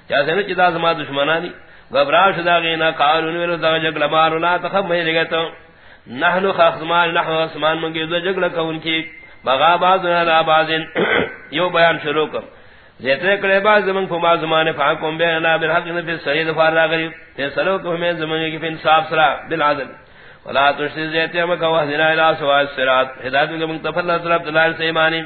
جاسے نا چدا زما دشمنانی۔ گبراو شداغینا قالوا نویلو دا جگل مارو لا تخب میں لگتا نحنو خاصمان نحنو خاصمان منگی دو جگل کون کی، بغا بازنا لا بازن، یو بیان شروع کر زیتر کرے باز زمان فما زمان فاکم بینا بالحق نفی سعید فار را غریب۔ فیصلو کہ ہمیں زمان کی فی فانصاف سرا بالعدل۔ ولا تشری زیتے ہم کہ وحدنا الى سواء الصراط۔ ہدایت کے منتفل طرف دلال سے ایمانی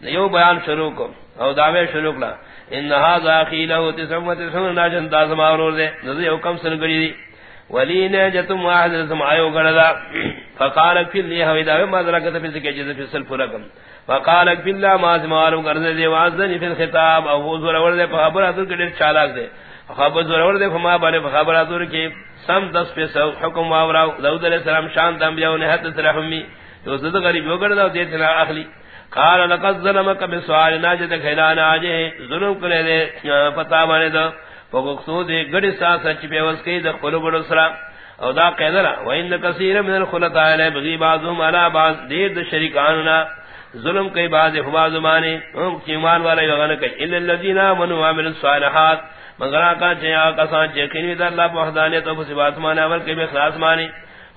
یو بیان شروع کو او دعوے شروع کلا۔ ان هذا قيله تسمت سن ناجن داس ماور دے، نزی حکم سن گری دی۔ ولی نے جتم واحد سمایو گڑا فقال فی لی ہوا ما ذلك فی ذکر جز فی سلف رقم فقال فی اللہ ما سمارو کرنے دے واذن فی الخطاب، او حضور اور دے خبر اتر کے چالاک دے۔ خبر ضرور دے فما بنے خبر اتر کے سم دس پہ سو حکم واورا۔ داؤد علیہ السلام شان دم بیاو نے حد رحمی۔ تو زد غریب ہو گڑا دیتے نہ اخلی۔ قال، لقد ظلمك بسؤال ناجد خلان اجے ظلم کرے دے پتہ مانے دو فقصود گڑی سا سچ پہ وس کی د قلوب بڑو سرا او دا قیدرا و ان کثیر من الخلطاء علی بغی بعضهم علی بعض. دیر د شریکاننا ظلم کئی بعض ہوا زمانے ہم ایمان والے وغن کہ الا الذين امنوا وعملوا الصالحات. مگر کا چیا کسان چکین در اللہ وحدانیت تو صفات مانے اول کے میں خلاص مانے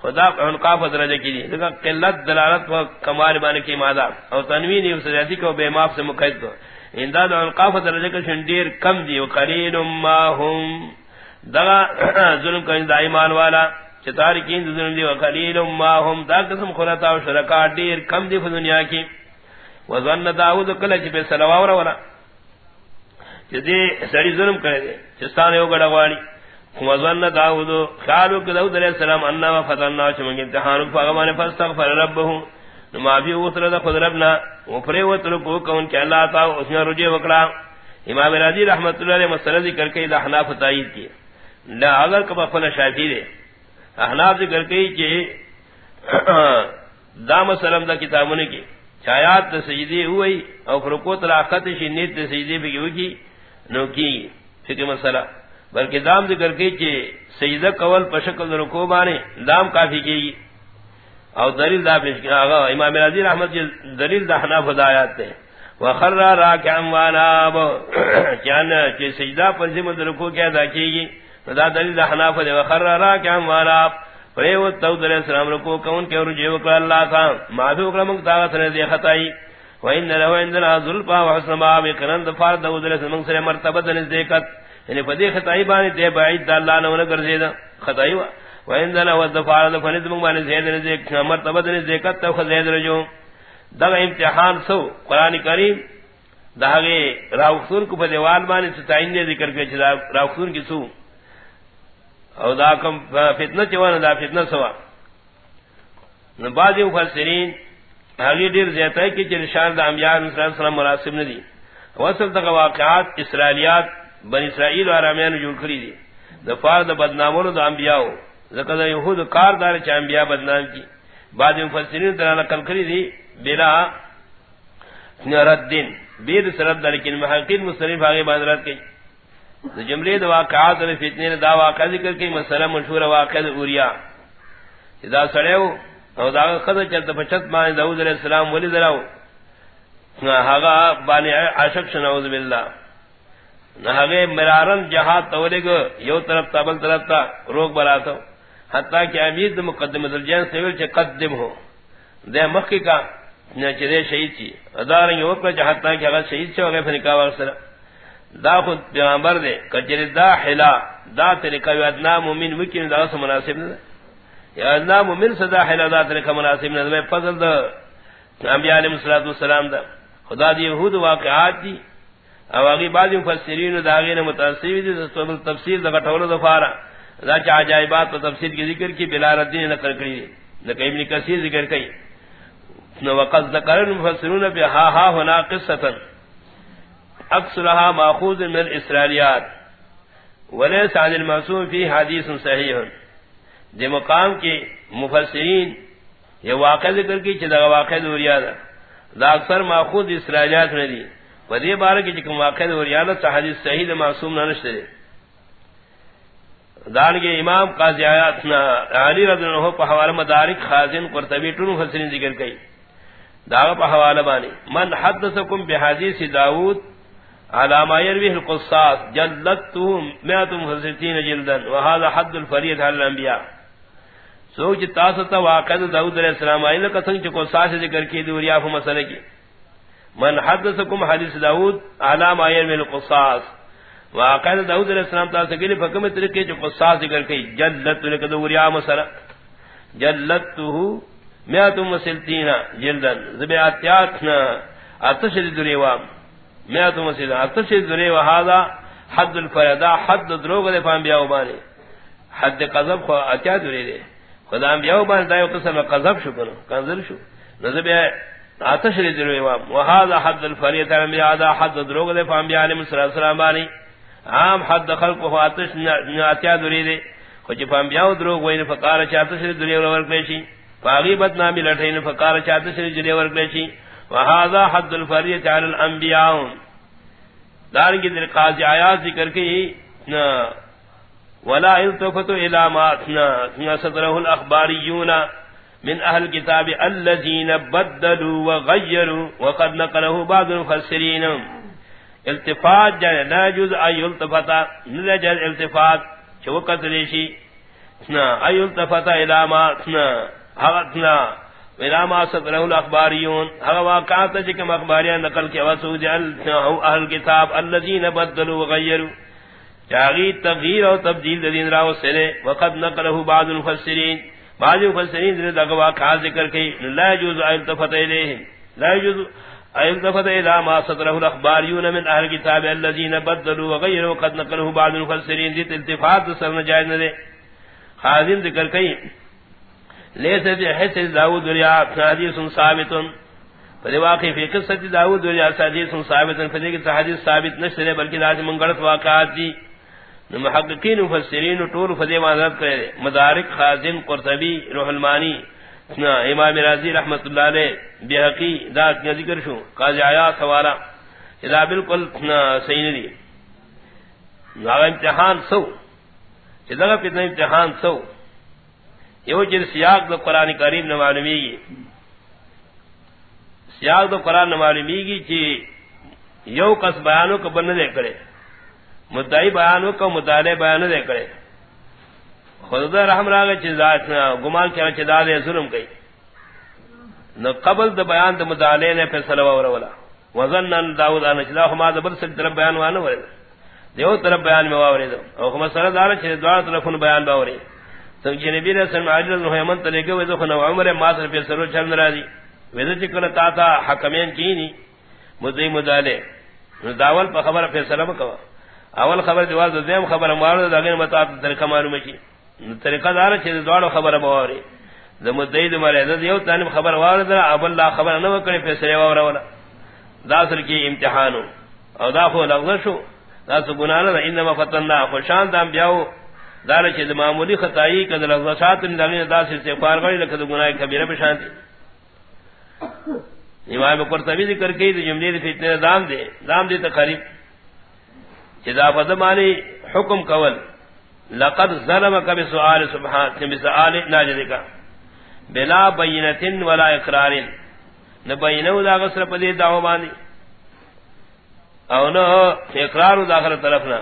خدا ان کا درجہ کی دی قلت، دلالت و کمال مانے کی مادہ اور تنوین اس ذاتی کو بے معاف سے مقید انداد ان کا درجہ کا شندیر کم دی وقلیل ما هم دغا ظلم کا ایمان والا چتاری کی ظلم دی وقلیل ما هم دا قسم خلطا و شرکا دیر کم دی دنیا کی وظن داود داؤد کلچ پہ سلواورا ولا جدی سڑی ظلم کرے دے چستان یو گڑا والی وزن داؤد خیالو کہ داؤد علیہ السلام انما فتننا چمنگ امتحان فغمان فاستغفر ربه نما بھی اتر دا خود ربنا وفرے وطلقو کون کہ اللہ تعالی اس نے رجے وکڑا امام راضی رحمت اللہ علیہ مسئلہ ذکر کے دا حناف تائید کی لا اگر کب اپنا شافی دے احناف ذکر کے کہ دا مسلم دا کتابوں کی چایات دا سجدی ہوئی اور فرقو تلاقت شی نیت سجدی بھی کی نو کی فکر مسئلہ بلکہ دام ذکر کی کہ سجدہ قول پشکل رکو بانے دام کافی کی گی او دلیل دا پیش کیا آگا، امام رضی رحمت جی دلیل دا حناف ہدایات تے۔ وخر را راکعا واناب چانا چی سجدہ پر زمد رکو کیا دا کی گی دا دلیل دا حناف دے۔ وخر را راکعا واناب فریوت تود علیہ السلام رکو کون کے رجیو وکر اللہ تھا۔ معافی وکر مقتاغت نے دے خطائی۔ وَإِنَّ لَهُ عِنْدَنَا ذُلْفَا وَحُسْنَ مَا بِقْرَنْ دفار داود علیہ السلام سے مرتبت نزدیکت۔ یعنی فدی خطائی بانی دے بعید دا اللہ نو نگر زیدہ خطائی وا۔ وَإِنَّ لَهُ دفار دفنید مبانی زید نزدیک مرتبت نزدیکت تو خزید رجو دا امتحان سو قرآن کریم دا گے کو فدیوال بانی ستائن دے ذکر کے چلا راوخسون کی سو. او دا کم فتنہ چوانا دا فتنہ سوا بعض مفسرین حقی دیر زیادہ ہے کہ جرشان دا انبیاء علیہ السلام مناسب ندی. وصل تک واقعات اسرائیلیات بن اسرائیل و آرامیان جوڑ کری دی. دفار دا بدنامون دا انبیاء ذکر دا یہود کار دار چا انبیاء بدنام کی۔ بعض مفسرین دا نقل کری دی، بلا رد دین بیر سرد دا لیکن محقین مستریف آگے باندرات کی۔ دا جملے دا واقعات دا فتنے دا واقع ذکر کی، مسئلہ مشہور واقع دا اوریا۔ دا سڑے ہو او دا خد چلتا پچت مان داود علیہ السلام ولی دراو ہاگا بانی عاشق شنعوذ باللہ۔ نہ نہاگے مرارن جہاد تولے گو، یو طرف تا، بل طرف تا، روک براتا ہوں حتیٰ کہ امید دا مقدم درجین سویل چے قدم ہو۔ دے مخی کا چے دے شہید چی ادارنگی وقت چے حتیٰ کہ اگر شہید چے وغیر فنکا وقت دا خود پیغمبر دے کجر دا حلا، دا تلکا وی ادنا مومن مکین دا غصہ مناسب دے۔ یا اللہ مومن صدا حلادات رکھا مناسب نظم فضل دا انبیاء علیہ السلام دا۔ خدا دی یہود واقعات دی۔ او اگی بعض مفسرین دا غیر متاثر دی، دا تفسیر دا غٹول دا فارا۔ دا چا عجائبات و تفسیر کی ذکر کی بلا ردین نقل کری دی لکہ ابن کثیر ذکر کئی وقد ذکر المفسرون بی ہا ہا ہونا قصتا. اکثرها ماخوذ من الاسرالیات ولیس عن المعصوم فی حدیث صحیح. دے مقام کے مفسرین یہ واقع ذکر کی چدا واقع دوریا دا دا اکثر ماخوذ اسرائیلیات نے دی ودی بارے کی چکم واقع دوریا دا حدیث صحیح دا معصوم نہ نشتے دے دان کے امام قاضی آیات نا علی رضی اللہ عنہ پہ حوالہ مدارک خازن قرطبی ٹون مفسرین ذکر کی دا پہ حوالہ بانی۔ من حدثکم بحدیث داؤد على ما يرويه القصاص جلدتهم مئة مفسرين جلدا، وهذا حد الفريد على الانبياء سوچ تاستا واقع داود علیہ السلام آئین قسم چکو ساس ذکر کی دوریا فو مسئلہ کی۔ من حدثکم حدیث داود علام آئین القصاص۔ واقع داود علیہ السلام تاستا گلی فکم طریقے چکو ساس ذکر کی جلت لک دوریا مسئلہ جلتو میاتو مسلتین جلدن زبی آتیاتنا اتشد دوریوام میاتو مسلتین اتشد دوریو هذا حد الفردا حد دروغ دے فانبیاء بانی حد قذب خو اتیا دوری دے خدا انبیاء بان دایو قسم قذب شو کنو کنزل شو. نظب آتش لی دروی وام وحاذا حد الفریت انبیاء حد دروگ دے فانبیاء علیہ السلام بانی عام حد خلق و آتش ناتیا دوری دے. خوچی فانبیاء دروگ وین فقار چاتش لی دروی ورکلیشی فاغیبت نامی لٹھین فقار چاتش لی دروی ورکلیشی وحاذا حد الفریت علی الانبیاء. دارنگی در قاضی آیات ذکر کی ولا التفت الى ما اثنا صدره الاخباريون من اهل الكتاب الذين بدلوا وغيروا وقد نقله بعض المفسرين التفات جاء لا يجوز ان يلتفت نجد التفات شو قتلشي اثنا اي التفت الى ما اثنا اثنا ہاں، الى ما صدره الاخباريون هذا ہاں، واقعات جكم اخباريان نقل کے وسود جی، اهل الكتاب الذين بدلوا وغيروا چاغی تغییر اور تبدیل دین راو سرے، وقد نقله بعض المفسرین۔ بعض المفسرین نے دغوا کا ذکر کی لا يجوز ان تفت الیہ لا يجوز ان تفت الى ما صدره الاخباريون من اهل الكتاب الذين بدلوا وغيروا وقد نقله بعض المفسرین ذات التفات سر جائز نہ خازن ذکر کئی کی ليس بحث داود ريا حديث ثابت. فدی فلواقع في قصة داود ريا حديث ثابت فدی فذلك حديث ثابت نشر بلکہ لازم غلط واقعات دی. محققین مفسرین طول فدی معذرت کرے مدارک خازن، قرطبی، روح المانی امام رازی رحمت اللہ علیہ بحقی ذات کا ذکر شو، قاضی آیات حوالا اذا بالکل صحیح نہیں ناغا امتحان سو اذا فتنہ امتحان سو یہ جن سیاق دو قرآن کریم نہ معلومی گی سیاق دو قرآن نہ معلومی گی چی یو کس بیانوں کو بننے دے کرے، مدعی بیانو کو مطالعے بیان دے کرے۔ خود رحم راگ چیزات گمان کیا چدا دے ظلم کئی۔ نو قبل دا بیان دا مطالعے نے فیصلہ ولا وزن ان داود ان چدا ہما دا بر سے طرف بیان وانا ورے دیو طرف بیان میں واورے دو او ہما سر دار چے دوار طرف بیان باورے تو جی نبی نے سن عاجل نو ہمن تے لے وہ نو عمر ما سر پہ فیصلہ چل راضی ویدہ چکل تا تا حکمین کینی مدعی مدالے داول پر خبر فیصلہ مکوا اول خبر جواز دیم خبر مارو دا غیر متا طریقہ معلوم کی طریقہ دار چھ دوڑ خبر بواری دمدید مرید یو تن خبر وارد اب اللہ خبر نہ کرے فیصلے وارا ولا داسل کی امتحان او دا خو لغز شو. دا سو گناہ نہ انما فتننا. خوشان دام بیاو دار چ معمولی خطائی کد لغزات نے دا سے استغفار کری لکھ گناہ کبیرہ پہ شانتی امام قرطبی ذکر کی جملے فتنے دام دے دام دے تقریب چدا فضمانی حکم کول. لقد ظلمك بسؤال سبحان بسؤال ناجد کا بلا بینتن ولا اقرار نہ بینو دا غسر پدی دعو باندی. او نو اقرار داخل طرف نہ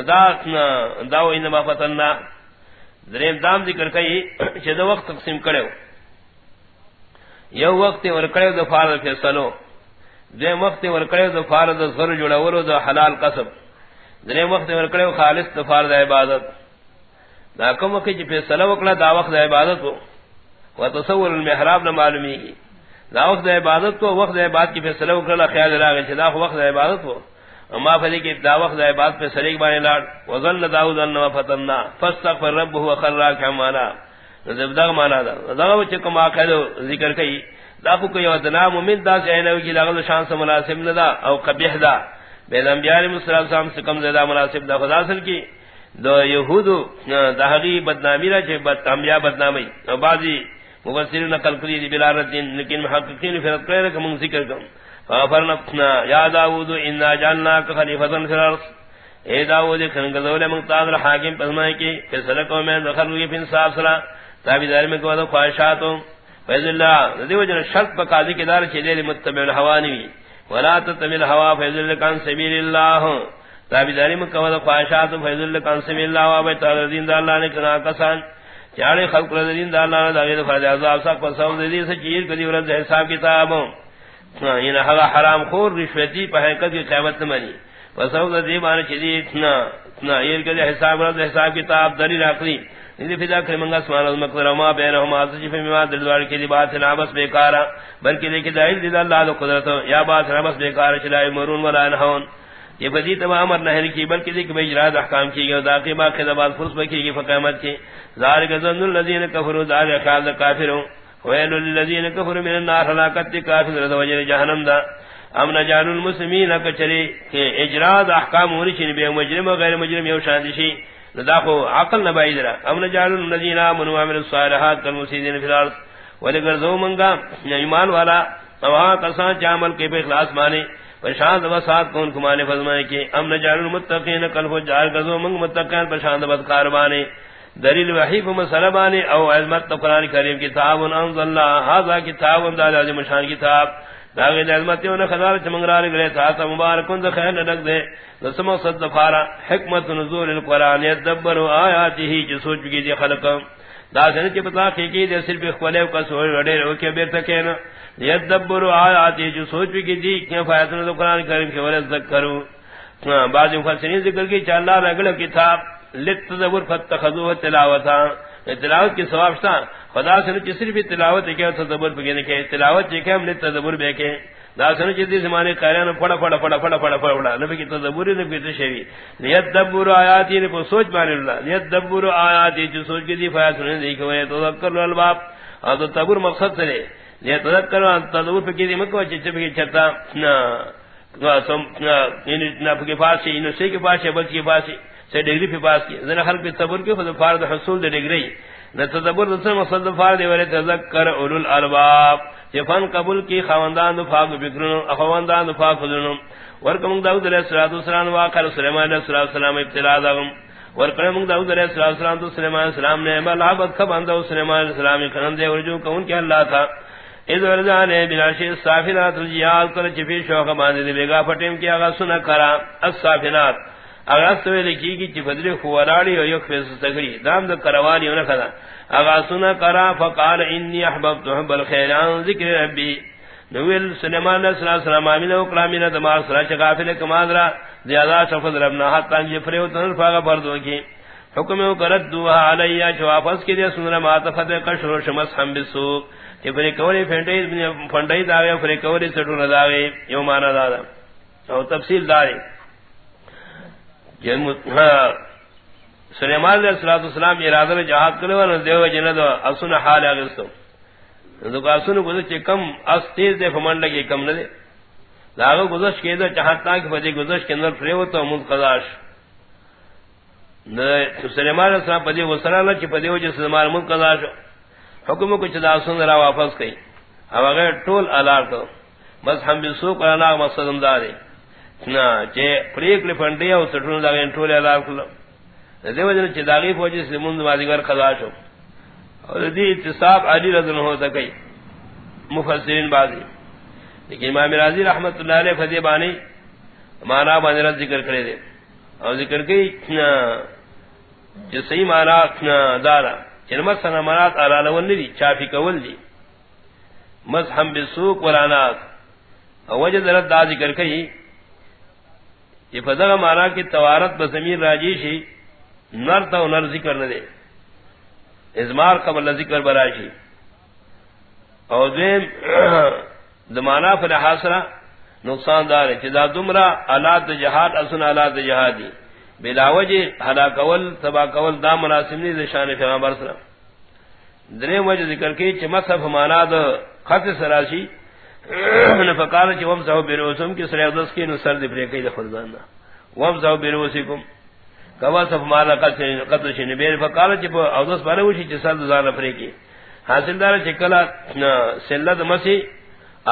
دا دعو انما فتننا. دریم دام ذکر کئی چدا وقت تقسیم کرے یو وقت ور کرے دو فارد فیصلو. دیم وقت ور کرے دو فارد زر جڑا ورو دو حلال قسم دریم وقت ور کرے خالص دو فارد عبادت. دا کم وقت جی فیصلہ وکڑا دا وقت عبادت ہو و تصور المحراب نہ معلومی کی دا وقت عبادت کو وقت عبادت کی فیصلہ وکڑا خیال راگے چدا وقت عبادت ہو اما فدی کی دا وقت عبادت پہ سلیک بانے لاڑ وظن داود انما فتننا فاستغفر ربه وخر راکع مانا زبدغ مانا دا دا چکم آقید ذکر کئی دا کو کوئی ودنا مومن دا سے اینو کی لغل شان سے مناسب ندا او قبیح دا بین انبیاء علیہ السلام سے کم زیادہ مناسب دا خدا اصل کی دو یہودو دا حقی بدنامی را چھے بد انبیاء بدنامی۔ او بعضی مفسرین نقل کری دی بلارت دین لیکن محققین فرد کرے کہ من ذکر کم۔ فافرنا یا داود انا جاننا کا خلیفتا فی الارض۔ اے داود کنگزول مقتاد حاکم پسمائے کی فیصلہ کو میں دخل ہوئی پھر صاحب صلاح تابیداری میں کہا خواہشاتوں۔ فیض اللہ دیو جن شرط پا قاضی کے دار چھے دیر متبع الحوانی۔ ولا تتبع الحوا فیض اللہ کان سبیل اللہ تابیداری میں کہا خواہشاتوں فیض اللہ کان سبیل اللہ وابی تعالی دین دا اللہ نے کنا کسان. چاڑے خلق رضی دین دا اللہ نے داغید فرد عذاب ساک پا سوز دین سے کدی ورد حساب کتاب. کتابوں یہ یعنی حرام خور، رشوتی پہ حقیقت کی قیمت منی وسوز دیبان چیزی اتنا اتنا یہ یعنی کدی حساب رض حساب کتاب دلیل عقلی. ندی فدا مما دلوار کی دی بات بلکہ دیکھ دائل اللہ قدرت یا بات مرون ولا انہون یہ بدی تمام امر نہر کی، بلکہ دیکھ اجراد احکام کی گئے داقی باقی دباد فرس بکی کی فقامت کی۔ ذالک ظن الذین کفروا، ذالک خیال کافرون ویل للذین کفروا من النار، ہلاکت کافر رضا وجر جہنم دا۔ ام نجعل المسلمین کچری، کہ اجراد احکام ہوری چنی، بے مجرم و غیر مجرم یو شاندشی نداخو عقل نبائی درہ ام نجعل الذین آمنوا وعملوا الصالحات كالمفسدين في الارض. ولگر زو منگا ایمان والا وہاں کسان چامل کے بے اخلاص مانے پرشاند وسات کون کمانے فرمائے کہ ام نجعل المتقین كالفجار گزو منگ متقین پرشاند بدکار بانے دلیل وحیف مسلمانے او علمت قرآن کریم کتاب انزل اللہ هذا کتاب اندال عظیم شان کتاب۔ داغی نعمتیوں نے خدار چمنگرار گرے تھا تا مبارکن دا خیر نڈک دے۔ نسمہ صد دفارا، حکمت نزول القرآن یدبر آیاتی ہی جو سوچ بگی دی خلقم دا سنی چی پتا خیقی دے، صرف اخوالے کا سوچ رڑے رو کے بیر تکینا یدبر آیاتی جو سوچ بگی دی، کیا فایتن دا قرآن کریم کے ورز ذکرو۔ ہاں، بعض مفسرین ذکر کی چاہاللہ رگل کتاب لت تدبر فتخذوه تلاوتا تلاوت کی ثواب شتا خدا سے نہ صرف تلاوت کے تدبر بگنے کے تلاوت کے ہم نے تدبر بے کے دا سن جدی زمانے قاریان پڑا پڑا پڑا پڑا پڑا پڑا نبی کی تدبر نے بھی تشری نیت دبر آیات نے کو سوچ مان اللہ نیت دبر آیات جو سوچ کے دی فائدہ سنے دیکھو ہے تو تذکر الباب۔ اور تو تبر مقصد سے یہ تذکر ان تدبر کی دی، مکو چچ بھی چتا نہ سم نہ یعنی کے پاس ہی نہ یعنی سے کے پاس ہے بچ کے پاس سے ڈگری پہ پاس کی۔ ذرا خلق تبر کے خود فرض حصول دے ڈگری۔ تدبر دوسرے مقصد فرض دے ورے تذکر اولو الالباب یہ فن قبول کی خواندان فاق بکرن اخواندان فاق فضلن ورکم داود علیہ السلام واقع سلیمان علیہ السلام ابتلاء داغم ورکم داود علیہ السلام تو سلیمان علیہ السلام نے ملعبت خبان داود سلیمان علیہ السلام کنن دے ورجو کون کہ اللہ تھا اذ ورزانے بلاشی الصافنات الجیال کل چفی شوق باندے دے بیگا پٹیم کی آغا سنہ کرا. الصافنات اگر سوے لکی کی چی فدری خوراڑی و یک فیس سگری دام دا کروانی و نکھدا اگر کرا فقال انی احببت حب الخیران ذکر ربی. نویل سلیمان صلی اللہ علیہ وسلم آمین و کلامین دماغ صلی اللہ غافل کمادرہ زیادہ شفظ ربنا حتی جفری و تنر فاغ بردو کی حکم و کرد دوہا علیہ چو واپس کی دیا سنر ماتفت قشر و شمس ہم بسوق. کہ فری کوری فنڈائی داوے فری کوری سٹو نداوے یو مانا دادا او تفصیل داری یعنی ہاں، سلیمان علیہ الصلوۃ والسلام ارادہ نے جہاد کرو اور دیو جنت اسن حال اگستو تو کا اسن کو چ کم اس تیز دے فمن لگے کم نہ دے لاگو گزش کے دے چاہتا کہ بدی گزش کے اندر فریو تو من قضاش نہ سلیمان علیہ السلام بدی وسرا نہ چ بدی وجہ سلیمان من قضاش حکم کو چدا سن را واپس کئی اب اگر ٹول الار تو بس ہم بھی سو کرنا مقصد امداد ہے نہ چے پریک لفنڈی او سٹون دا ٹول الار کلو دیو جن چ داغی فوجی سے من مازیگر قضا شو۔ اور دی اتصاب علی رضی اللہ عنہ تکئی مفسرین بازی۔ لیکن امام راضی رحمت اللہ علیہ فضی بانی، مانا باندرہ ذکر کرے دے۔ اور ذکر کی جو صحیح مانا دارا۔ چنمت سنا منات علالون دی چافی کول دی۔ مزحم بسوک ولانات اور وجہ درد دا ذکر کئی۔ یہ فضل مانا کی توارت بزمین راجیشی نر تو نر ذکر نہ دے ازمار قبل ذکر براشی اور دیم دمانا پر حاصرہ نقصان دار ہے چدا دمرا آلات جہاد، اسن آلات جہادی۔ بلا وجہ ہلا کول، تبا کول دا مناسب نہیں شان پیغمبر صلی اللہ دریم وجہ ذکر کی چمصف مانا دو خط سراشی فقال چ وم سو بیروسم کی سر دس کی نو سر دی پرے کئی دفردان وم سو بیروسکم کوا سف مالا قتل قتل شنی بیر فقال چ او دس بارے وشی چ سر دزان پرے کی حاصل دار چکلا سلت مسی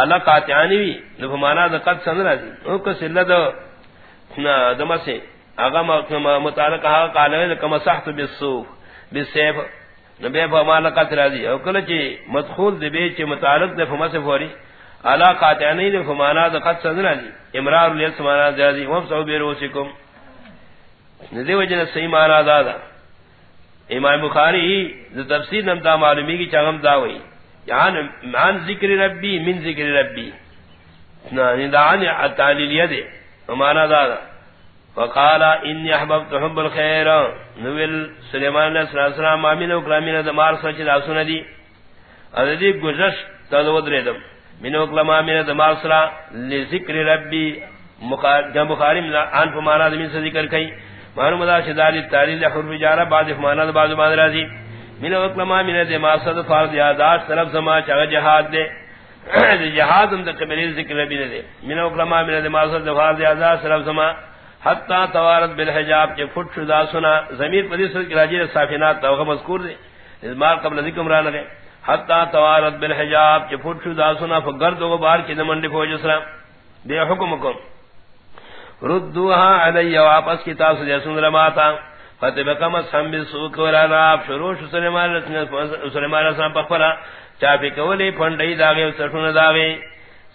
الا قاتیانی وی نو مانا د قد سندرا دی او کو سلت نا دمسی اغا متعلق ہا قال کما صحت بالسوف بالسيف. نبی فمانا قتل دی او کل چ مدخول دی بی چ متعلق د فمس فوری الا قاتیانی دی فمانا د قد سندرا دی امرار الیسمانا دی؟ وم سو بیروسکم ندی وجن صحیح مانا دادا امام بخاری تفسیر نمتا معلومی کی چاہم داوئی یعنی عن ذکر ربی، من ذکر ربی. ندعان التعلیل دے مانا دادا وقال انی احببت حب الخیر. نویل سلیمان علیہ السلام، آمین اکرامین دمار سوچ دا سن دی از دی گزش تدود ریدم من اکرام آمین دمار سلام لذکر ربی بخاری عن فمانا دمین سے ذکر کئی. معلوم دا شدال تعلیل حرف جارہ بعض اخمانات بعض بعض راضی من اقلما من دے ما صد فارض یاداش طرف سما چاہ جہاد دے. جہاد ہم دے قبلی ذکر نبی دے من اقلما من دے ما صد فارض یاداش طرف سما حتی توارت بالحجاب چے فٹ شدا سنا. ضمیر پدی سر کی راجی صافینات توغہ مذکور دے. ازمار قبل ذکر مران دے حتی توارت بالحجاب چے فٹ شدا سنا فگرد و غبار کی نمنڈی فوج اسلام بے حکم کن ردوها علی واپس کی تاس جسن رماتا فتب کم سم بسوک ورانا شروع سلیمان سلیمان رسان پخفرا چاپی کولی، پھنڈی داغے سٹھون داغے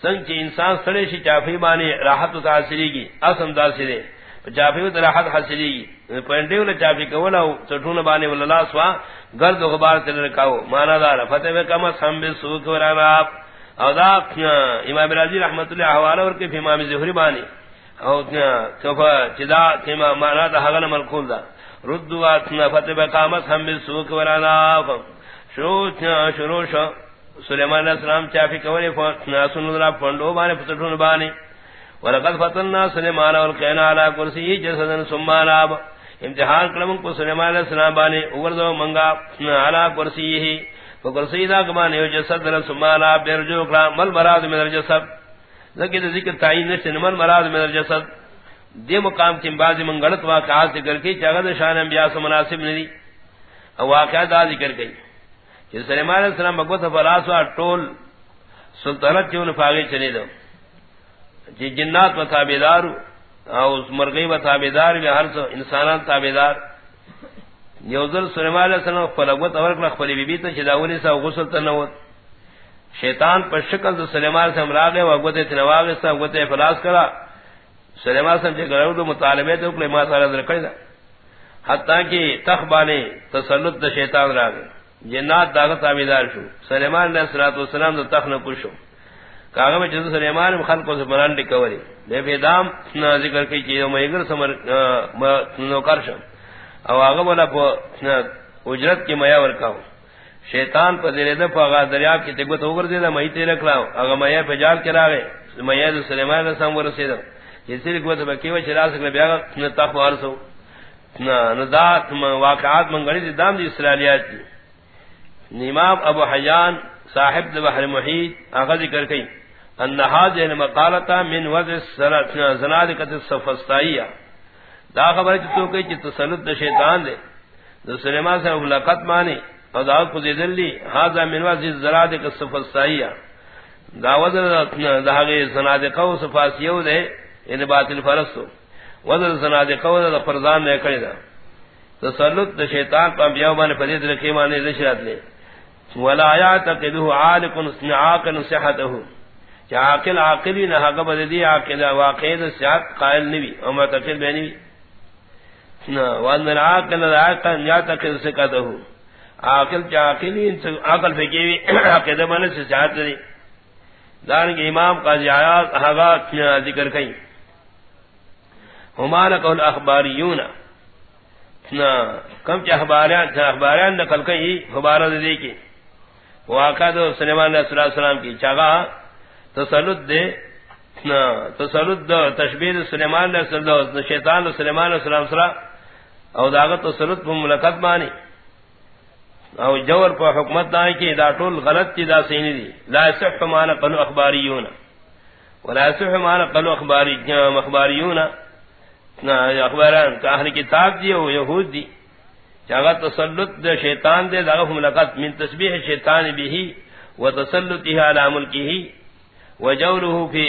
سنگ چی انسان سڑے شی چاپی بانی راحت تاثری کی اسم تاثری چاپی وت راحت حاصلی کی پھنڈی ولا چاپی کولا سٹھون بانی ولا سوا گرد غبار تل رکاو. مانا دار فتب کم سم بسوک ورانا او دا امام راضی رحمت اللہ حوالہ ورکی فی امام زہری بانی او کفا چدا کما مانا دا حغن ملکول دا ردو آتنا فتب قامت ہم بالسوک ورانا شروع شروع شو. سلیمان علیہ السلام چافی کولی سنو درہ پندو بانے پتٹون بانے ولقد فتننا سلیمان والقینا علا کرسی جسدن سمانا امتحان کرمن کو سلیمان علیہ السلام بانے اوردو منگا علا کرسی ہی فکرسی دا کمانے جسد سمانا بیرجو کرام مل مراد من الجسد ذکر ذکر تعین نشتے نمن مراد من الجسد دے مقام کی بعضی من غلط واقعات ذکر کی چاگد شان انبیاء سے مناسب نہیں. او واقعات دا ذکر کی. کہ سلیمان علیہ السلام بگوت فراسوا ٹول سلطنت کیوں نفاغی چلے دو. جی جنات و تابدار او مرغی و تابدار و ہر سو انسانان تابدار یوزر سلیمان علیہ السلام فلغوت فلگوت اورکل خفلی بی بیتا چداولی سا غسل تنوت شیطان پر شکل تو سلیمان سے امراغ ہے وقت تنواغ سے وقت افلاس کرا سلیمان سے جو گرو دو مطالبے تو کلے ما تعالی در کڑا حتیٰ کہ تخبانے تسلط دا شیطان راگ جنات داغ تابیدار شو. سلیمان علیہ الصلوۃ والسلام تخ نہ پوشو کاغه میں جس سلیمان خلق کو زبران ڈکوری بے فیدام ذکر کی چیز میں سمر نو کرش او آگے بولا اجرت کی میا ورکاؤ شیطان پا پر دے دے پاگا دریاب کی تگوت اوگر دے دا مئی تے رکھ لاو اگر مئی جال کرا گئے مئی دے سلیمان علیہ السلام دا جسی لکوت بکی و چرا سکنے بیاگا تخ وارسو۔ ندات واقعات منگڑی دی دام دی اسرالیات دی۔ امام ابو حیان صاحب دی بحر محید آغا ذکر کئی ان حاضر مقالتا من وضع زنادقت الصفستائیہ دا خبر چتو کئی چی تسلط دا شیطان دے دا سلیمان سے ملاقات مانی اور دا کو دیدن لی حاضر من وضع زنادقت الصفستائیہ دا وضع دا غیر زنادقہ و صفاسیہ دے یعنی باطل فرستو وزن سناد قول دا فرزان نے کڑی دا تسلط دا شیطان پا انبیاء بانے پدید رکی مانے دشرات لے ولا آیات قدوه عالق عاقل صحته. کہ عاقل عاقلی نہ حق بدی عاقل واقع دا صحت قائل نبی او معتقل بے نبی نہ وان العاقل العاقل عاقل یعتقل سکته عاقل چا عاقلی عقل فکیوی عقیدہ بانے سے صحت دی دان کے امام قاضی آیات ہگا ذکر کئی ہمان قول اخباریون نا کم چا اخباریان چا اخباریان نقل کئی خبارہ دے کی واقع دو سلیمان علیہ السلام کی چاگا تسلط دے تسلط دو تشبیر سلیمان علیہ السلام شیطان سلیمان علیہ السلام سرا او داغت تسلط پا ملکت مانی او جور پا حکمت دائی کی دا طول غلط تی دا سینی دی لا صحف مانا قلو اخباریون ولا صحف مانا قلو اخباریون اخباران کہ اہل کتاب دی او یہود دی چاگا تسلط دے شیطان دے دا ملکت من تسبیح شیطان بھی و تسلطه علی ملکه. و جوره فی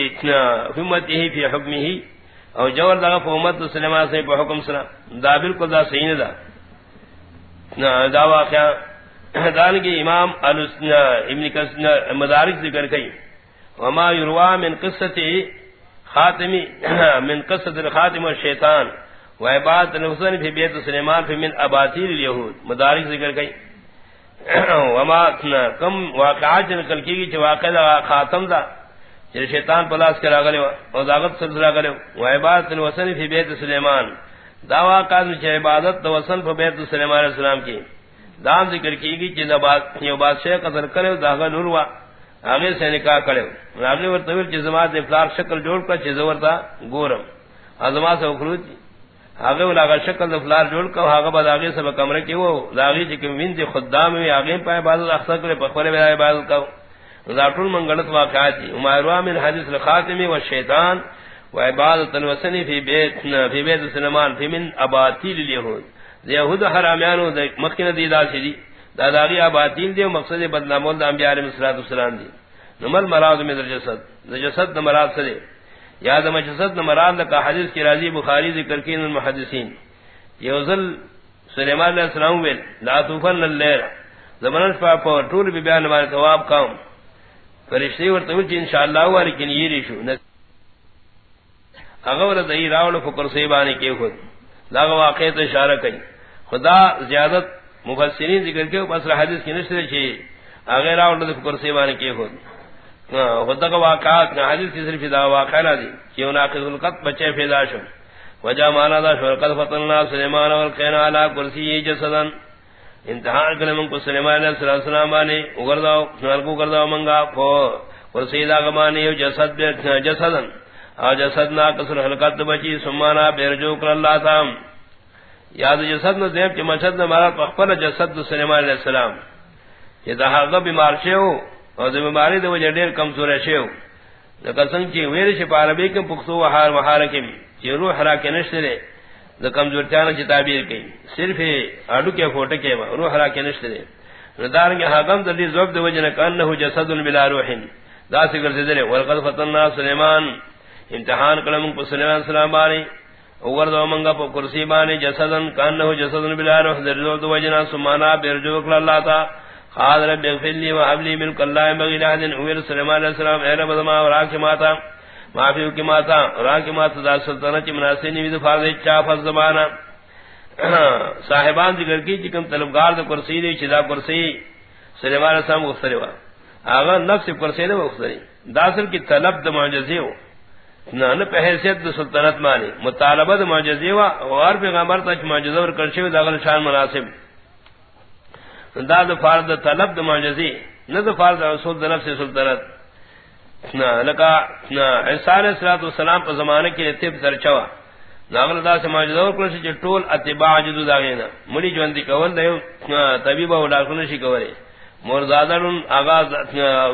حمته فی حکمه او جور دا حکومت سلیمان سے په حکم سنا دا بالکل دا صحیح دا دا واقعہ دان کے امام ابن کثیر مدارک ذکر کئی وما يروى من قصته خاتمی، من قصد الخاتم الشیطان و عبادت نفسن فی بیت سلیمان فی من اباتیر الیہود مدارک ذکر گئی وما کم واقعات جن کی گئی چھ واقع دا خاتم دا. چھ شیطان پلاس کرا گلے و داغت سلسلہ گلے و. عبادت نفسن فی بیت سلیمان. دا واقعات چھ عبادت وسن فی بیت سلیمان علیہ السلام کی دام ذکر کی گی گئی چھ بادشاہ قتل کرے داغا نور وا آگے سے نکاح کرے آگے ور طویل چیز زمات افلار شکل جوڑ کر چیز ورتا گورم ازما سے اخروج آگے ور آگا شکل افلار جوڑ کر آگے بعد آگے سے کمرے کی وہ لاغی چی کم وین دی خدام میں آگے پائے بعض اخصر کرے پخورے بے بعض کا ذاتون منگلت واقعات دی امائروا من حدیث الخاتمی و شیطان و عبادت الوسنی فی بیت فی بیت سلمان فی من اباتیل الیہود یہود حرامیانو مخین دیدار شدی دا داغی آباتیل دے مقصد بدنامول دا انبیاء علیہ السلام دی نمال مراد میں در جسد. جسد مراد سدے یا دا مجسد دا مراد لکا حدیث کی راضی بخاری ذکر کین المحدثین. یوزل سلیمان علیہ السلام ویل لا توفن اللیر زمانش پا پا طول بی بیان نمانی تواب کام فرشتی ورطول چی انشاءاللہ ہوا لیکن یہ ریشو اغور دئی راول فکر سیبانی کے خود لاغ واقعیت اشارہ کئی خدا زیادت مفسرین ذکر کے بس حدیث کی نشر چھ اگر اول دے فکر سے مان کے ہو خدا کا واقعات نہ حدیث کی صرف دا واقعہ نہ دی کہ انہاں کے القت بچے پیدا شو. وجا مانا دا شو قد فتن سلیمان اور کہنا علی کرسی جسدن انتہا کرے من کو سلیمان علیہ السلام نے اگرداو نال کو کرداو منگا، پھو کرسی دا گمانی جسد جسدن۔ اور جسد نہ کسر حلقت بچی، سمانا بیرجو کر اللہ تعالی یاد جسد نو دیب کہ مشد نہ مارا پخپل جسد سلیمان علیہ السلام۔ کہ دا ہا بیمار شیو اور دے بیماری دے وجہ ڈیر کمزور شیو۔ دا سنگ چی ویر چھ عربی کے پختو وحار وحار کے چی روح را نشترے دا کمزور چانا چی تعبیر کی صرف اڈو کے فوٹے کے با. روح را کے نشترے ندار کے حاکم دلی زوب دے وجہ کانہو جسد بلا روح دا سکر سے دلے ولقد فتننا سلیمان امتحان کلم کو سلیمان سلام بانی. اوغرد منگا پا کرسی بانی جسدن کانہو جسدن بلا روح. درزو دو وجنا سمانا برجو کل اللہ تا. خاد رب اغفر لی و حبلی ملک اللہ بغیر آدن اویر سلمان علیہ السلام اے رب دما و راک ماتا. معافیو کی ماتا راک ماتا دا سلطنہ چی مناسی نیوید فارد چاف الزبانا صاحبان ذکر کی چکم طلبگار دا کرسی دی چی دا کرسی سلمان علیہ السلام گفتری وا۔ آغا نفس کرسی دا گفتری دا سل کی طلب دا معجزی ہو۔ نہ پہ حیثیت سلطنت مانی مطالبہ دا معجزی ہو وا۔ اور پیغمبر تک معجزہ ور کرشی داخل شان مناسب۔ دا دا فرض طلب دا معجزی نہ دا فرض رسول دا نفس سلطنت۔ نہ لکا نہ عیسی علیہ الصلوۃ پر زمانے کے طب ترچوا ناغل دا سے ماجدہ کرسی چی طول اتباع جدو داغینا ملی جو اندی کول دیو طبیبہ و ڈاکٹر نشی کولی مرزادرون آغاز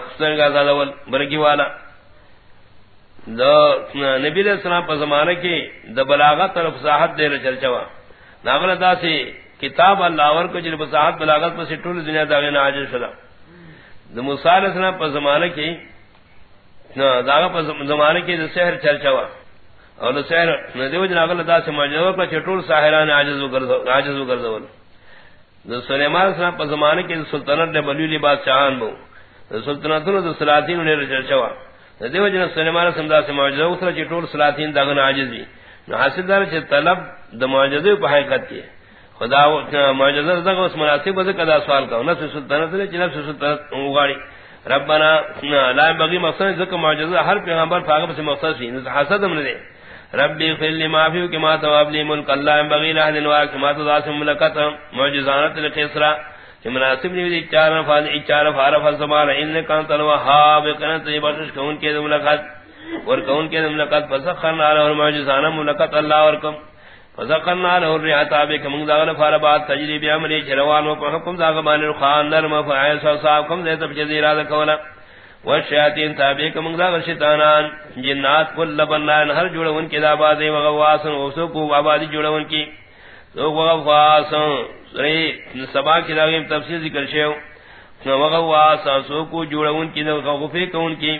خسن کا زادول برکی والا۔ دا نبی علیہ السلام پا زمانہ کی دا بلاغت اور فصاحت دے رچل چوا۔ ناغل دا سے کتاب اللہ ور کو جل فصاحت بلاغت پس طول دنیا داغینا عاجز شلا دا موسیٰ علیہ السلام پا زمانہ کی داغا پا زمانہ کی دا سحر چل چوا اور سحر ندیو جن اگل دا سے ماجدو پر چٹول ساحران عاجز عاجز گردول دو سلیمان صاحب پر زمانے کے سلطنت نے بلیلی بادشاہان بو. سلطنت نے سلاطین نے چرچوا ندیو جن سلیمان صاحب دا سے ماجدو پر چٹول سلاطین داغن عاجز بھی حاصل دار چ طلب د معجزے په حقیقت کې. خدا معجزہ دغه اس مناسب بده کدا سوال کا نفس سلطنت نے جنب سلطنت وغاڑی ربنا لا بغي مقصد ذکر معجزہ، ہر پیغمبر پاک سے مقصد سی حسد ہم نے ربی اغفر لی معافیو کما تواب لی ملک، اللہ انبغی لہ دنوا کما تضاسم ملکت معجزانت لخسرہ کہ مناسب نہیں دی اچارا فاز اچارا فارف الزمان انکان تلوہ حاب قنط بخش کون کے ملکت اور کون کے ملکت فسخرنا لہ معجزانا ملکت اللہ ورکم فسخرنا لہ الریحت آبے کمنگ داغل فاربات تجریبی عملی چروان و حکم داغمان الخان، نرم فعیس و صاحب کم دیتا بچزی ارادہ کولا والشیاطین تابع کم دا شیطانان جنات کل بنان ہر جوڑ ان کی داباد وغواس وسو کو آباد جوڑ ان کی تو وغواس سری سبا کی دا تفصیل ذکر شیو. وغواس سو کو جوڑ ان کی غفی کون کی.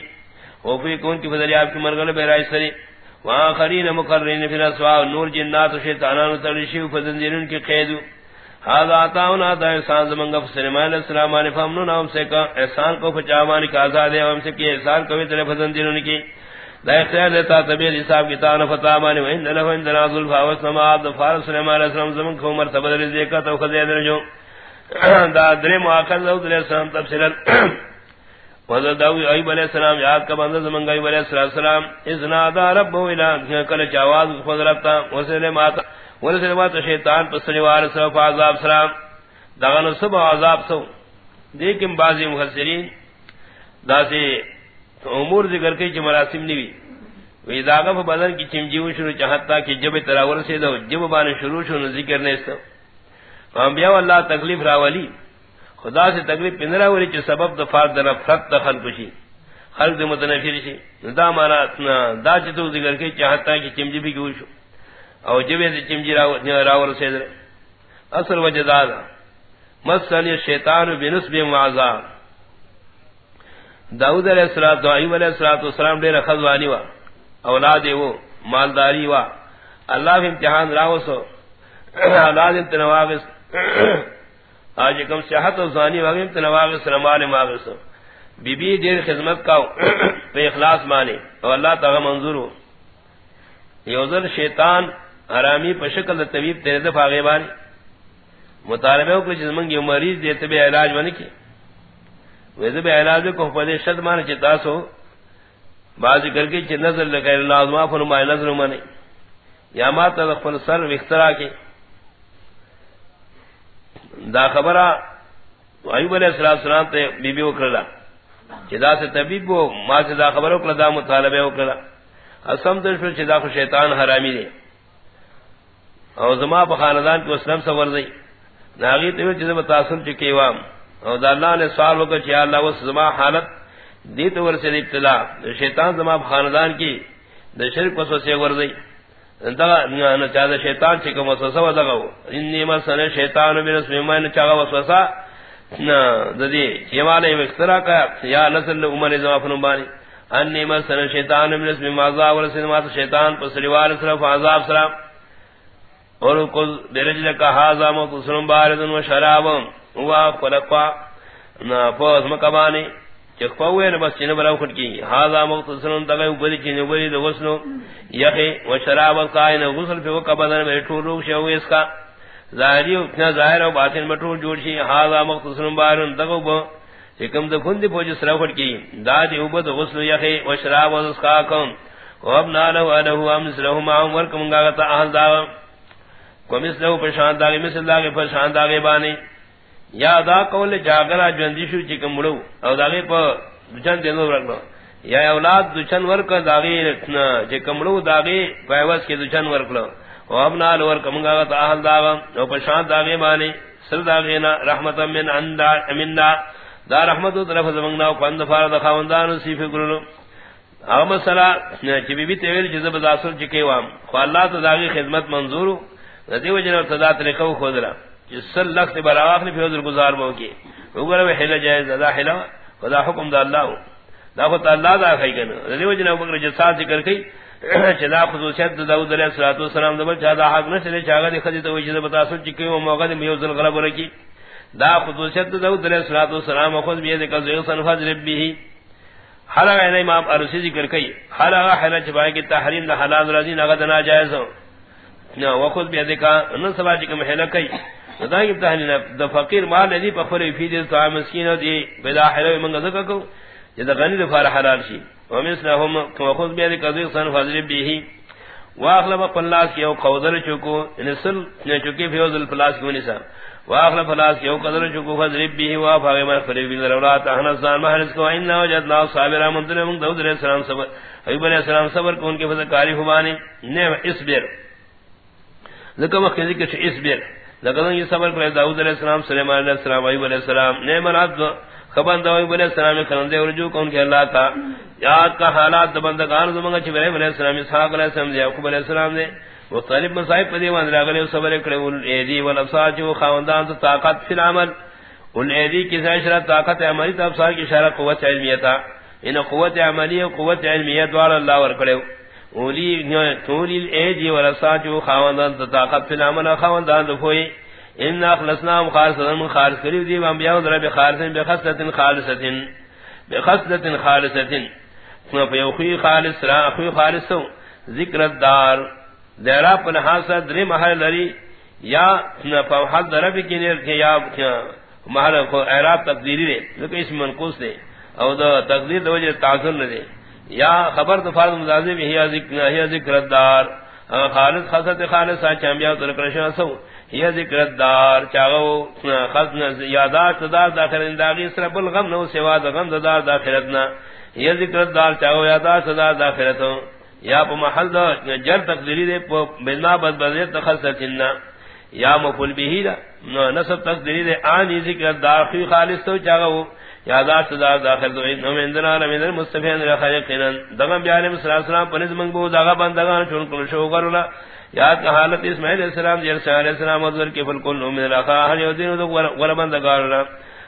غفی کون کی، فضل کی، مرغل بیرائی سری. واخرین مقررین فی الاسواء نور جنات و شیطانان ترشیو فزنجرین کی قیدو هذا عطاؤنا دا احسان زمانگا فسلمان السلام آنے فامنون ہم سے کا احسان کو فچاوانی کا آزاد ہے، ہم سے کی احسان کو بھی طرف فزندینوں کی. دا اختیار دیتا طبیل حساب کی تانا فتامانی و وہند لہو اندنا ظلفا واسماء دفار سلمان علیہ السلام، زمان کو مرتبہ رزی کا تو خزی درجو دا دری مواقع دو دلی السلام تفصیلا. وزد داوی ایب علیہ السلام، یاد کا بندہ زمانگا ایب علیہ السلام اذنا دا ربو الہ کل چاواز خود ربتا وسلم آتا ورسل شیطان پر سنوار سرف عذاب سلام، دغن سب عذاب سو لیکن بعضی محسرین دا سے امور ذکر کی چی مراسم نیوی وی داغا پا بدن کی چمجیو شروع چاہتا کہ جب تراور سے دو جب بان شروع شروع ذکر نیستا انبیاء اللہ تکلیف راولی خدا سے تقریب تکلیف پندراولی چی سبب دفار دنا فرق دخل کشی خلق متنفر شی. دا مانا دا چی تو ذکر کی چاہتا کہ چمجی بھی کیوں شو. او جبے سے چمجی راور سے در اصل وجہ دادا مسل شیطان بنسب معذاب داؤد علیہ الصلوۃ والسلام علیہ الصلوۃ والسلام دے خزوانی وا. اولاد وہ، مالداری وا. اللہ امتحان راو سو اولاد تنواغس آج کم صحت و زانی وغیم تنواغس رمال ماغس بی بی دیر خدمت کا پہ اخلاص مانے اور اللہ تعالی منظور ہو. یوزر شیطان حرامی پر شکل طبیب تیرے دفع غیبانی مطالبہ کو جس منگی مریض دیتے بے علاج بنے کی. ویسے بے علاج کو پدے شد مانے چتا سو بعض کر کے چھ نظر لگے لازمہ فرمائے نظر مانے یا ما تدخل سر وخترا کے. دا خبرہ ایوب علیہ السلام تے بی بی وکرلا چدا سے طبیب وہ ما سے دا خبروں کو دا مطالبہ وکرلا اسم در چدا کو شیطان حرامی دے او زما په خاندان کې اسلام سور دی ناغي ته چې زما تاسو چکی وام. او دا الله نے سوال وکړ چې الله وس زما حالت دې ته ورسې ابتلا. شیطان زما په خاندان کې د شرک وسوسه ور دی دا نه چا د شیطان چې کوم وسوسه ودغو انی ما شیطان به رسول ایمان چا وسوسه. نه، د دې یواله کا یا نسل عمر زما فنو انی ما شیطان به رسول ما ذا ورسې ما شیطان، په سریوار سره عذاب سلام اور کو درجل کا ہاذا مقصرم باردن و شراب ہوا فلقا فوز مکبانی چخپوے نہ بس کھٹ کی. ہاذا تگے اوپر اوپر غسل یخی و شراب غسل پہ میں شو اس کا. ظاہری اتنا ظاہر و باطن میں ٹھور جوڑ شی. ہاذا تگو بو چکم کھند پوج سرا کھٹ کی. داد اوپر غسل یخی و شراب اس کا کم له ما عمر کم گا تا اہل دا کو مثلو مثل بانی. یا دا قول جاگرا جوندیشو چکم مڑو. او داغی پا دوچن دینو رکھلو یا اولاد دوچن ورک داغی چکم مڑو داغی پایوز کے دوچن ورکلو وابنا لور کمنگا تا اہل داغا او پشان داغی مانی سر داغینا رحمتا من اندا امنا دا رحمتو طرف زمانگنا وقند فارد خواندان سیفی گرنو اغم صلاح چی بی بی تیویل چیز بداسر چکے وام خوا تا داغی خدمت منظورو. ندی وجن اور صدا طریقہ خود جس سل لخت براواخ نے فیوز گزار بو کی۔ اوگر وہ حل جائز دا حل خدا حکم دا اللہ ہو۔ دا خود اللہ دا کھئی کنا۔ ندی وجن ابو جسا ذکر کئی چدا خصوصیت داؤد علیہ الصلوۃ والسلام دبل چا حق نہ چلے چاغه دی خدی تو وجہ بتا سو چکی وہ موقع دی یوزل غلب رکی دا خصوصیت داؤد علیہ الصلوۃ والسلام خود بھی ذکر زو سن فضل به حالا ہے امام ارسی ذکر کئی۔ حالا غیر حلا چبائے کی تحریم دا حلال رضی نہ ناجائز ہو۔ نہ وہ خود بھی ذکر نہ سبا جی کہ محل کئی۔ دا کی تحریم دا فقیر مال دی پخر فی دی تو مسکین دی. بلا حلال من ذکر کو. جی جدا غنی دفار حلال شی. ومثلهم وخذ بيد قضيق صن فضل به واغلب قلاس کیو قوذر چکو. ان سل نے چکی فیوز الفلاس کو نسا واغلب فلاس کیو قدر چکو فضل به وا فاغ من فری بن رولات احنا سان محرس کو. ان وجدنا صابر من دل من داؤد علیہ السلام صبر. ایوب علیہ السلام صبر کو ان کے فضل کاری ہمانی نے اسبر. ذکر وقت ذکر اسبر. لگن یہ صبر کرے، داؤد علیہ السلام، سلیمان علیہ السلام، ایوب علیہ السلام نے مراد خبر دو علیہ السلام کھن دے رجوع کون کہ اللہ تا یاد کا حالات بندگان زمانہ چ علیہ السلام، اسحاق علیہ السلام یعقوب علیہ السلام نے مختلف مصائب پر دیوان راغلے صبر کرے ول ایدی ول ابصار جو خواندان تو طاقت فی العمل۔ ول ایدی کی اشارہ طاقت عملی تو ابصار کی اشارہ قوت علمیہ تھا۔ ان قوت عملی و قوت علمیہ دوار اللہ ور کرے۔ اولی تولی ایدی ول خواندان تو طاقت فی العمل خواندان تو ہوئی ان اخلصنا خالصا من خالص قریب دی انبیاء در بخالص بخصلت خالصت بخصلت خالصت فیوخی خالص را اخوی خالص ذکر الدار دیرا پن حاصل دری محل لری یا فوحد دربی کی نیر کی یا محل کو اعراب تقدیری دے. لیکن اس منقوص دے. او دا تقدیر دو وجہ تعظر دے یا خبر تو دفار مزازم ہی ذکر الدار خالص خاصت خالص سا انبیاء در کرشن سو یہ ذکر دار چاغو خزن یادات دار داخل انداغی سر بالغم نو، سوا د غم دار داخلتنا یہ ذکر دار چاغو یادات دار داخلتو یا پا محل دا جر تقدیری دے، پا بنا بد بدیت خلصتنا یا مفل بھی دا نصب تقدیری دے، آنی ذکر دار خی خالص تو چاغو یادات دار داخل تو انہم اندنا رمیدن مصطفین رخی قنن دغم بیانی صلی اللہ علیہ وسلم پنز منگبو داغا بندگان چون کل شو کرنا یاد کا حالت اسماعیل علیہ السلام جیر سے علیہ السلام حضر کی فلکل من الاخا ہر یودین دو غربان دگارنا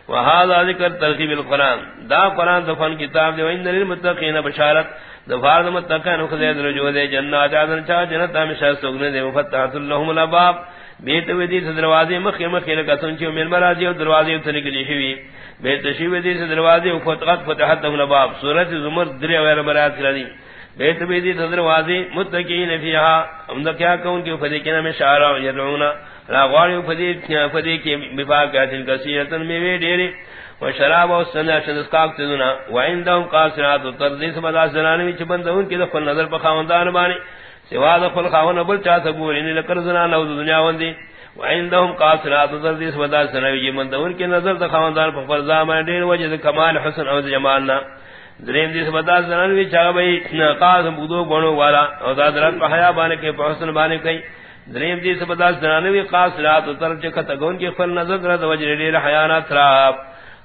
وہذا ذکر ترغیب القرآن. دا قرآن دفن کتاب دے وین للمتقین بشارت. دفار متقین خزید رجوع دے، جنات عدن چاہ، جنت ہمیشہ سگنے دے مفتحت اللہم الاباب. بیت ودی دروازے مخی مخی لکا سنچیو من مراجی و دروازے اتنے کے لیے بیت شیو دی سے دروازے فتحت فتحت اللہم سورت زمر دری ویر مراد کردی بیت بیدی تدر واضی متقین فیہا. ہم دا کیا کون کی فدیکنا میں شعرہ یدعونا. لا غاری فدی فدی کی بفاقات کسیرتن میں وی دیری و شراب و سنہ شدسکاک تدنا و عندهم قاسرات و تردیس مدا زنانوی چھ بندہون کی دخل نظر پا خاوندان بانی. سوا دخل خاون بل چاہ سبور یعنی لکر زنان و دنیا وندی. و عندهم قاسرات و تردیس مدا زنانوی چھ بندہون کی نظر دا خاوندان پا فرزامان دیر وجہ کمال حسن او جمالنا دریم دیس بتا زنان وی چا بھئی قاسم بودو گونو والا او دا درت حیا بانے کے حسن بانے کئی دریم دیس بتا زنان وی قاس رات تر چکت گون کی فل نظر در وجر دی حیانا تراب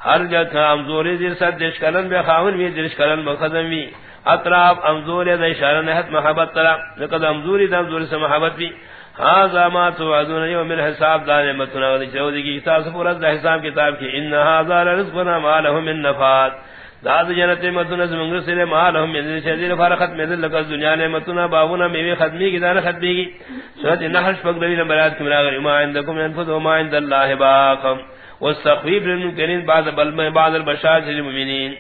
ہر جگہ امزوری دی صد دش کلن بے خاون وی دش کلن مخدم وی اطراف امزوری دی اشارہ نہت محبت ترا لقد امزوری دم زوری سے محبت بھی هذا ما توعدون يوم الحساب دان متنا ودی چودی کی کتاب پورا حساب کتاب کی ان هذا رزقنا ما له من نفات داد جنت متنا زمنگ سے مال ہم من شدید فرقت میں دل لگا دنیا نے متنا باغنا میوے ختمی کی دار ختمی کی سورۃ النحل پاک نبی نمبرات کی مراغ ما عندكم ينفذ وما عند الله باق والتخفيف للمؤمنين بعد بل بعد البشار للمؤمنين.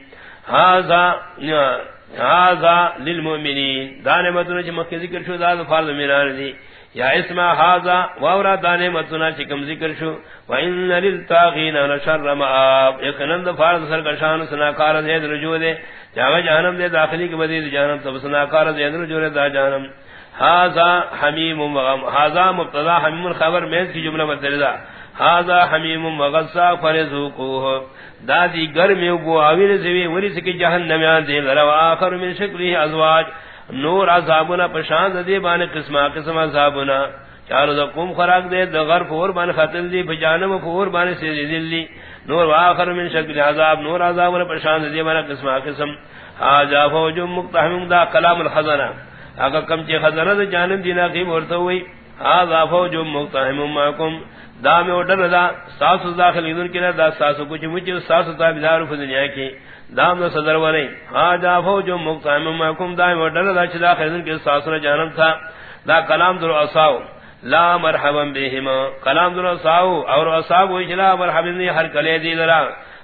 هذا هذا للمؤمنين. دان متنا جو مکہ ذکر شو داد فرض میران دی. یا اسما حاضا وورا دانے متنا چکم ذکر شو. و وان للتاغین لشر مآب. اخنند فارد سرکشان سناکار زید رجوع دے جاوہ جہنم دے داخلی کے بدید جہنم تب سناکار زید رجوع دے دا جہنم حاضا حمیم وغم حاضا مبتدا حمیم الخبر میز کی جملہ متردہ حاضا حمیم وغصا فرزوکوہ دادی گرمی وگو آویر زوی وری سکی جہنم یان دے لرو آخر من شکلی ازواج. نور عذابنا پشان دی بانے قسمہ قسم عذابنا. چارو دا قوم خراک دے، دا غرف اور بانے خطل دی، بجانب فور بانے سیدی دلی نور واخر من شکل عذاب، نور عذابنا پشان دی بانے قسمہ قسم. آجا فوج مقتحم دا کلام الخزنہ. اگر کم چی خزنہ دا جانب دینا قیم ورطا ہوئی. آجا فوج مقتحم ماکم. دا میں اٹھر دا، ساسو داخل ادھر کی دا ساسو کچھ مجھے ساسو تابدار فی دنیا کی. دام ہاں دا صدر ورئی آجا فوج مقتحم ماکم دا میں اٹھر دا چی داخل ادھر کی ساسو جانب تھا. دا کلام در اصاو لا مرحبا بہما. کلام در اصاو اور اصاو ویچ لا مرحبا دی ہر کلے دی درہ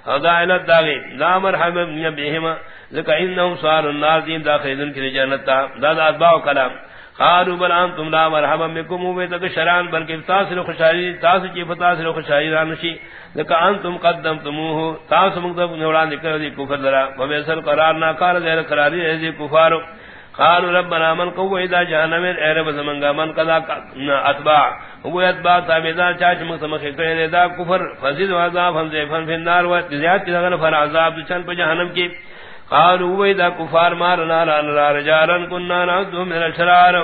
ہدایت داغی لا مرحبا بہما. ذکا انہم سوار النار دین داخل کی جنت تا. دادا اتباع کلام. قالوا بل انتم لا مرحبا بكم وبتك شران، بلکہ تاسل خوشاری تاس کی فتاسل خوشاری رانشی ذکا انتم قدمتموه تاس مقدم نوران ذکر دی کفر درا وبسل قرار نا قال ذل قراری دی کفار قالوا ربنا من قوة اذا جهنم اے رب زمانگا من قضا اتباع هو اتباع تابدار چاچ مقتمخ کرے دا کفر فزید وعذاب ہم زیفن فی النار، و زیاد کی فر عذاب چند پہ جہنم کی. قالوا وإذا كفار مارنا لنا رجالا كنا نعدهم من الشرار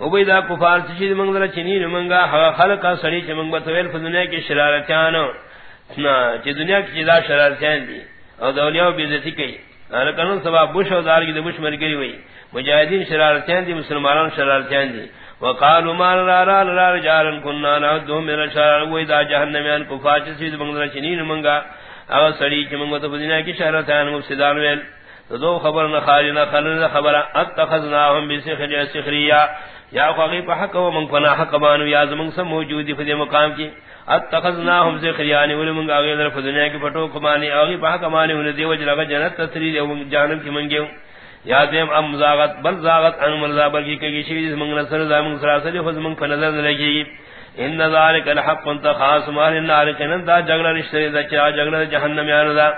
وإذا كفار تشيد منظر چنين منگا خلقا سڑی چھ منگ بطویل فی دنیا کی شرارتیان چھ دنیا کی چیزا شرارتیان دی. اور دولیاء بیزتی کئی. لکنن سبا بش و دار کی دی بش مرگری وئی مجاہدین شرارتیان دی، مسلمانان شرارتیان دی. وقالوا ما لنا لنا رجالا كنا نعدهم من الشرار. وإذا جہنمیان کفار تشيد منظر چنین منگا اگر سڑی کی منگو تو بدینا کی شہرتان مفسدان ویل، تو دو خبر نہ خارنا خلنا خبر، اتخذناهم بسخریا سخریا، یا خاقی پا حق و من فنا حق بانو، یا زمان سب موجودی فدی مقام کی، اتخذناهم سخریانی ولی منگا آگئی در فدنیا کی پٹو کمانی آگئی پا حق مانی انہی دیو جلگا جنت تسرید جانب کی منگیو۔ یا دیم ام زاغت، بل زاغت ان مرزا بلکی کگی شوید منگ نصر زامن سراسلی خود منگ فنظر نلگی ان ذلك الحق انت خاص مال النار كن دا جگڑا رشتے دا چا جگڑا جہنم یان دا.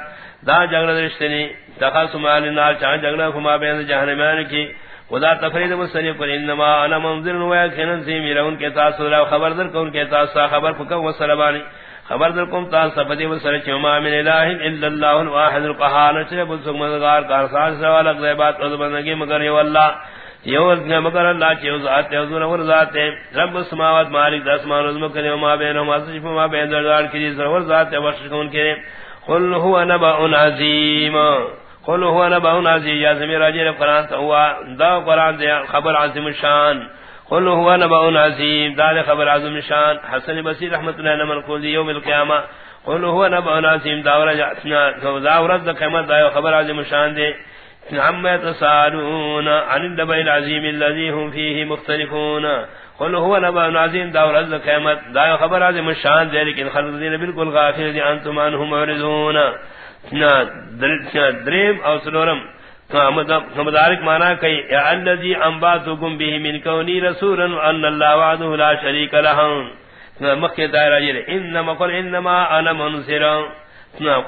دا جگڑا رشتے نی تخاص مال النار، چا جگڑا ہما بین جہنم یان کی. خدا تفرید مسنی پر انما انا منذر و یکن سی میرون کے تاس تاثر خبر در کون کے تاثر خبر پکا و سلبانی خبر در کون تاثر پتی و سر چما من الہ الا اللہ الواحد القہار چے بل سمدگار کار ساز سوال غیبات اور بندگی مگر یو اللہ. یو مگر اللہ چے ذات ہے، حضور اور ذات ہے، رب السماوات مالک اسمان و زمین و بینہما سجف ما بین دردار کی ذات ذات ہے بخش کون قل هو نبأ عظیم۔ قل هو نبأ عظیم، یا زمین راجی قرآن ہوا، دا قرآن دے خبر عظیم شان قل هو نبأ عظیم، دا خبر عظیم شان حسن بصیر رحمت اللہ علیہ منقول یوم القیامہ۔ قل هو نبأ عظیم، دا ورد قیامت دا خبر عظیم شان دے۔ عم يتسالون عن النبأ العظيم الذي هم فيه مختلفون. قل هو نبأ عظيم دور از قیامت. دا خبر عظیم الشان دے لیکن خلق دین بالکل غافل دی، انتم عنهم معرضون. دریم او سلورم مدارک مانا کئی یا الذي انباتكم به من كوني رسولا، ان الله وعده لا شريك له مکہ دائرہ یہ انما قل انما انا منذر.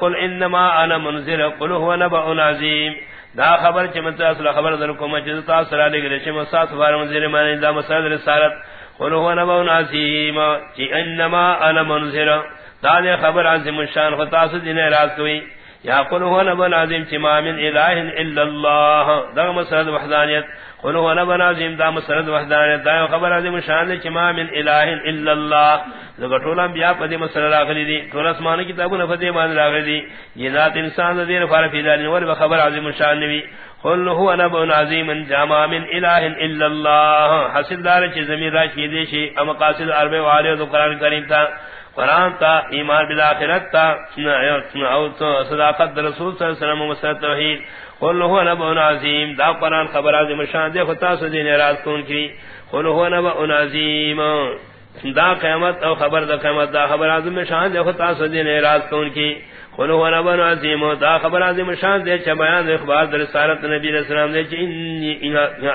قل انما انا منذر، قل هو نبأ عظيم دا خبر چمت اصل خبر در کو چې تاسو سره لګل گرے چم سات بار منزل معنی دا مسائل رسالت قل هو نبا عظیم، چې انما انا منذر. دا نے خبر عظیم شان خطا سے دین راز کوي. یا قل هو نبا عظیم، چې ما من اله الا الله. دا مسائل وحدانیت. قل هو نبا عظیم دا مسال وحدانیت دا خبر عظیم شان چی ما من الہ الا اللہ. لگا ٹول انبیاء پدی مسئلہ راغلی دی، ٹول اسمان کتابوں پدی مان راغلی دی. یہ ذات انسان دیر فار فی ذال ور خبر عظیم شان نبی قل هو نبأ عظیم جامع من الہ الا اللہ. حاصل دار چ زمین راج کی دی شی ام مقاصد عرب و علی قرآن کریم تا. قرآن تا، ایمان بالآخرت تا. او صداقت رسول صلی اللہ علیہ وسلم مسئلہ توحید. قل هو نبأ عظیم. دا قرآن خبر عظیم. شان دے خطا سدین راز کون کی قل هو نبأ عظیم. دا قیامت او خبر دا قیامت دا خبر عظیم. شان دے خطا سدین اعراض کون کی خلو و نبن عظیم. دا خبر عظیم. شان دے چا بیان دے اخبار در سارت نبی علیہ السلام دے چا انی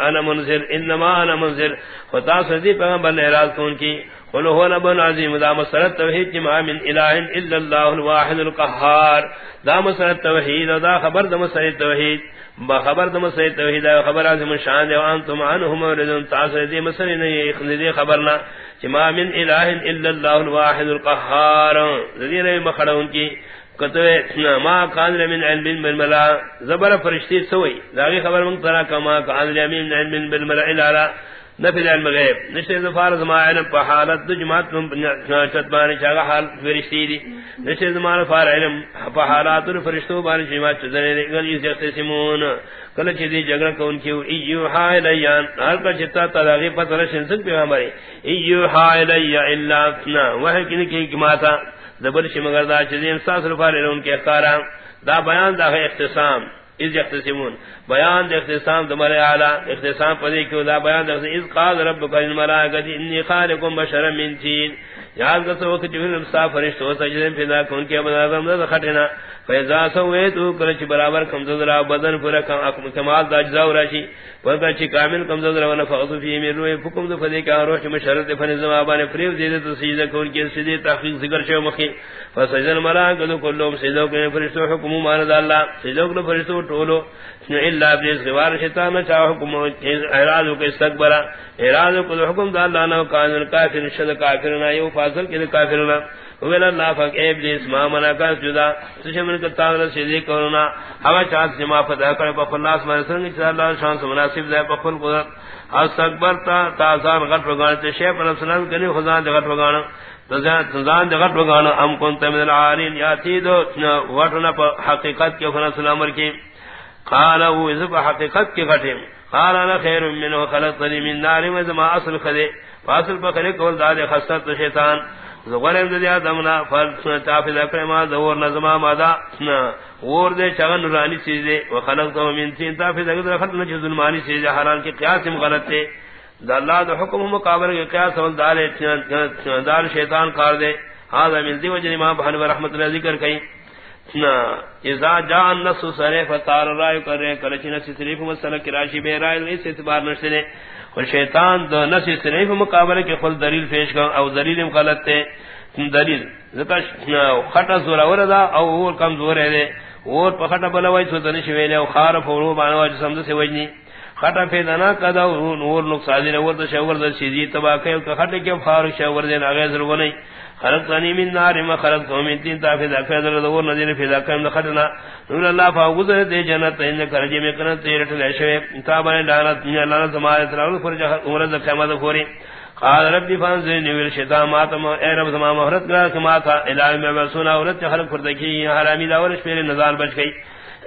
انا منزل انما انا منزل خطا سدی پیغمبر اعراض کون کی خلو و نبن عظیم دا مسرت توحید جمع من الہ الا اللہ الواحد القحار دا مسرت توحید دا خبر دا مسرت توحید خبر دم سے توحید خبر اعظم شان دے وان تم عنهم رضن تاسر دی مسری نہیں اخنی خبرنا. ما من الہ الا اللہ الواحد القہار ذی نے مخڑون کی. کتوے، ما کان من علم بالملا. زبر فرشتی سوئی. داغی خبر منگ ترا کما کان من علم بالملا. الالا نفل علم غیب نشتے زفار زمان علم پا حالت دو جماعت چتبانی چاگا حال فرشتی دی نشتے زمان فار علم پا حالات دو فرشتو بانی جماعت چتبانی دی گل اس جخت سمون کل چیزی جگرہ کون کیو ایو حای لیان ہر کا چتا تداغی پتر شنسک پیغمبری ایو حای لیان اللہ اتنا وحی کنی کی کماتا دبل مگر دا چیزیں انساس رفار ان کے اقارا دا بیان دا اختصام۔ اس اختصمون بیان دے اختصام دا مرے آلہ اختصام پدے کیوں دا بیان دے اختصام. از قاد رب کا الملائکتی انی خالقم بشر من تین. یاد کا سوک جو امسا فرشت ہو سجدیں پیدا کن کے بنا آدم دا خٹنا فیضا سوئے تو کرچ برابر کمزد را بدن پورا کمال دا اجزاو راشی پرکا چی کامل کمزد را ونفعضو فی امیر روی فکم دو فدے کا روش مشرط فنزم آبان فریو دیدے تو سیدہ کن کے سیدے تحقیق ذکر شو مخی فسجن ملاک دو کلوم سیدو کن فرشتو حکم ماند اللہ سیدو کن فرشتو ٹولو اللہ ابلیس غوار شیطان چاہ حکم اعراضو کے استقبرا اعراضو کن حکم دا اللہ نو کانن کافر شد کافرنا یو فاصل کے کافرنا ابلیس، ما منا کا جدا سشمن کا سے دی ہوا سے ما فدا کرے میں سنگ اللہ شان سے مناسب ہے تا تازان غٹ وگان تے شیخ کنے خدا دے غٹ وگان تزان دے غٹ وگان ام من یاتی دو وٹنا حقیقت کے خدا سلام کی. قال او اذ حقیقت کے غٹے. قال انا خیر منه خلقني من نار وما اصل خدے. فاصل بخلق کول داد شیطان. زغلم دے ادمنا فرض تافل کرما دور نظما مادا اور دے چغن رانی چیز دے وخلق تو من تین تافل دے خلق نہ ظلمانی چیز حرام کی قیاس غلط تے اللہ دے حکم مقابل کے قیاس ول دال دال شیطان کار دے ہذا من دی وجہ امام بہن رحمت اللہ ذکر کئی اذا جاء النص صرف طار رائے کرے کلچ نس صرف مسلک راشی بے رائے اس اعتبار نشنے اور شیطان دو نسی صرف مقابلے کے خل دلیل پیش کر او دلیل غلط تے۔ دلیل ذکر خطا اور دا او اور کم زور ہے دے۔ اور پخٹا بلوائی سو دنش ویلے او خار فورو بانوا سمجھ سے وجنی خطا پیدانا کدا اور نقصان دے اور تو شور دے سیدھی جی تبا کہ خطا کے فارغ شاور دے اگے رو نہیں خلقتنی من نار ما خلقتو من تین تافید اکفید دور نظیر فیدا کرم دخلنا نور اللہ فاوگزر دے جنت ان کرجی میں کرن تیرٹ لیشوے تابان لعنت من اللہ زمائے تلاول فرجا عمرد قیمت فوری قال ربی فانزل نویل شیطان ماتم اے رب زمان محرت کرا کماتا الہی میں برسونا عورت خلق فردکی حرامی داورش پیر نظار بچ گئی.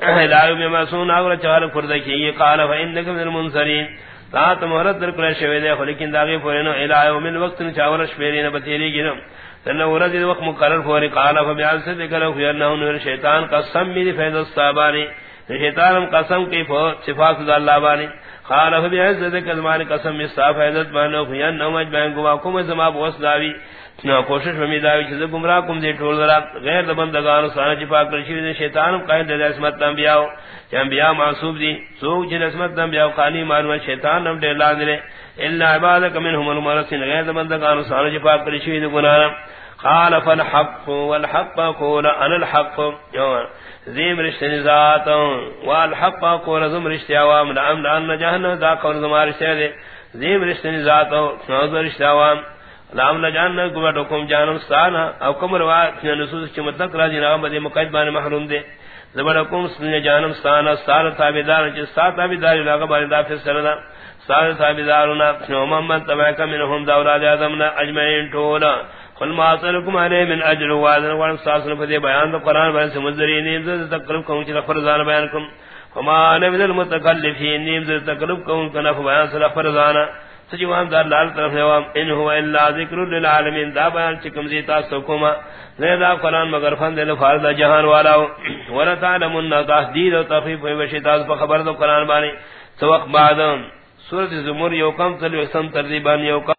الہی میں برسونا عورت خلق فردکی قال فإنک من المنصرین تات محرت در کرا شوے دے، خلقین داغی فورینو الہی من وقت چاورش پیرین بطیری گرم تنہ ورد وقت مقرر فوری قال فبیعال سے ذکر فی انہو نور شیطان قسم میری فیض الصابانی. شیطان قسم کی صفات دا اللہ بانی. قال فبیعال سے ذکر زمان قسم مصطاف حیدت بانو فی انہو مجبین گوا کم زمان بوس داوی. کوشش میں داوی چیز گمراہ کم دے ٹھول ذرا غیر دبندگان سانا چپا کرشی دے شیطان قائد دے اسمت انبیاء کہ انبیاء معصوب دی، سوک جی جن اسمت انبیاء قانی معلوم شیطان نم دے لاندرے الا عبادك منهم المرسل غير من ذكر صار جفا برشي ذكرنا قال فالحق، والحق قول انا الحق. ذم رشتني ذات والحق قول ذم رشتي عوام. لام لان جهنم ذا قول ذم رشتي ذم رشتني ذات ذم رشتي عوام. لام لجان گوٹکم جانم سانا. او کم روایت نصوص چمتک راجی نام بدے مقدمان محروم دے زبر زبرکم سن جانم سانا. سار تابدار. چ سات تابدار. لگا بار دا فسرنا سال صاحب دارنا محمد تبعك منهم دورات آدمنا اجمعین ٹولا قل ما اصلكم عليه من اجر وعدنا وعن ساسنا فدي بيان القرآن بيان سمزرين نيمز تقرب كون چلا فرزان بيانكم وما انا من المتقلفين نيمز تقرب كون كنف بيان سلا فرزانا سجوان دار لال طرف نوام ان هو الا ذکر للعالمین۔ دا بیان چکم زیتا سکوما زیدہ قرآن مگر فند لفارد جہان والا ورہ تعلمون تحدید و تخفیف و شیطاز پا خبر دو قرآن بانی۔ سوق بعدم سورت زمر یو کم تلو احسن ترزیبان یو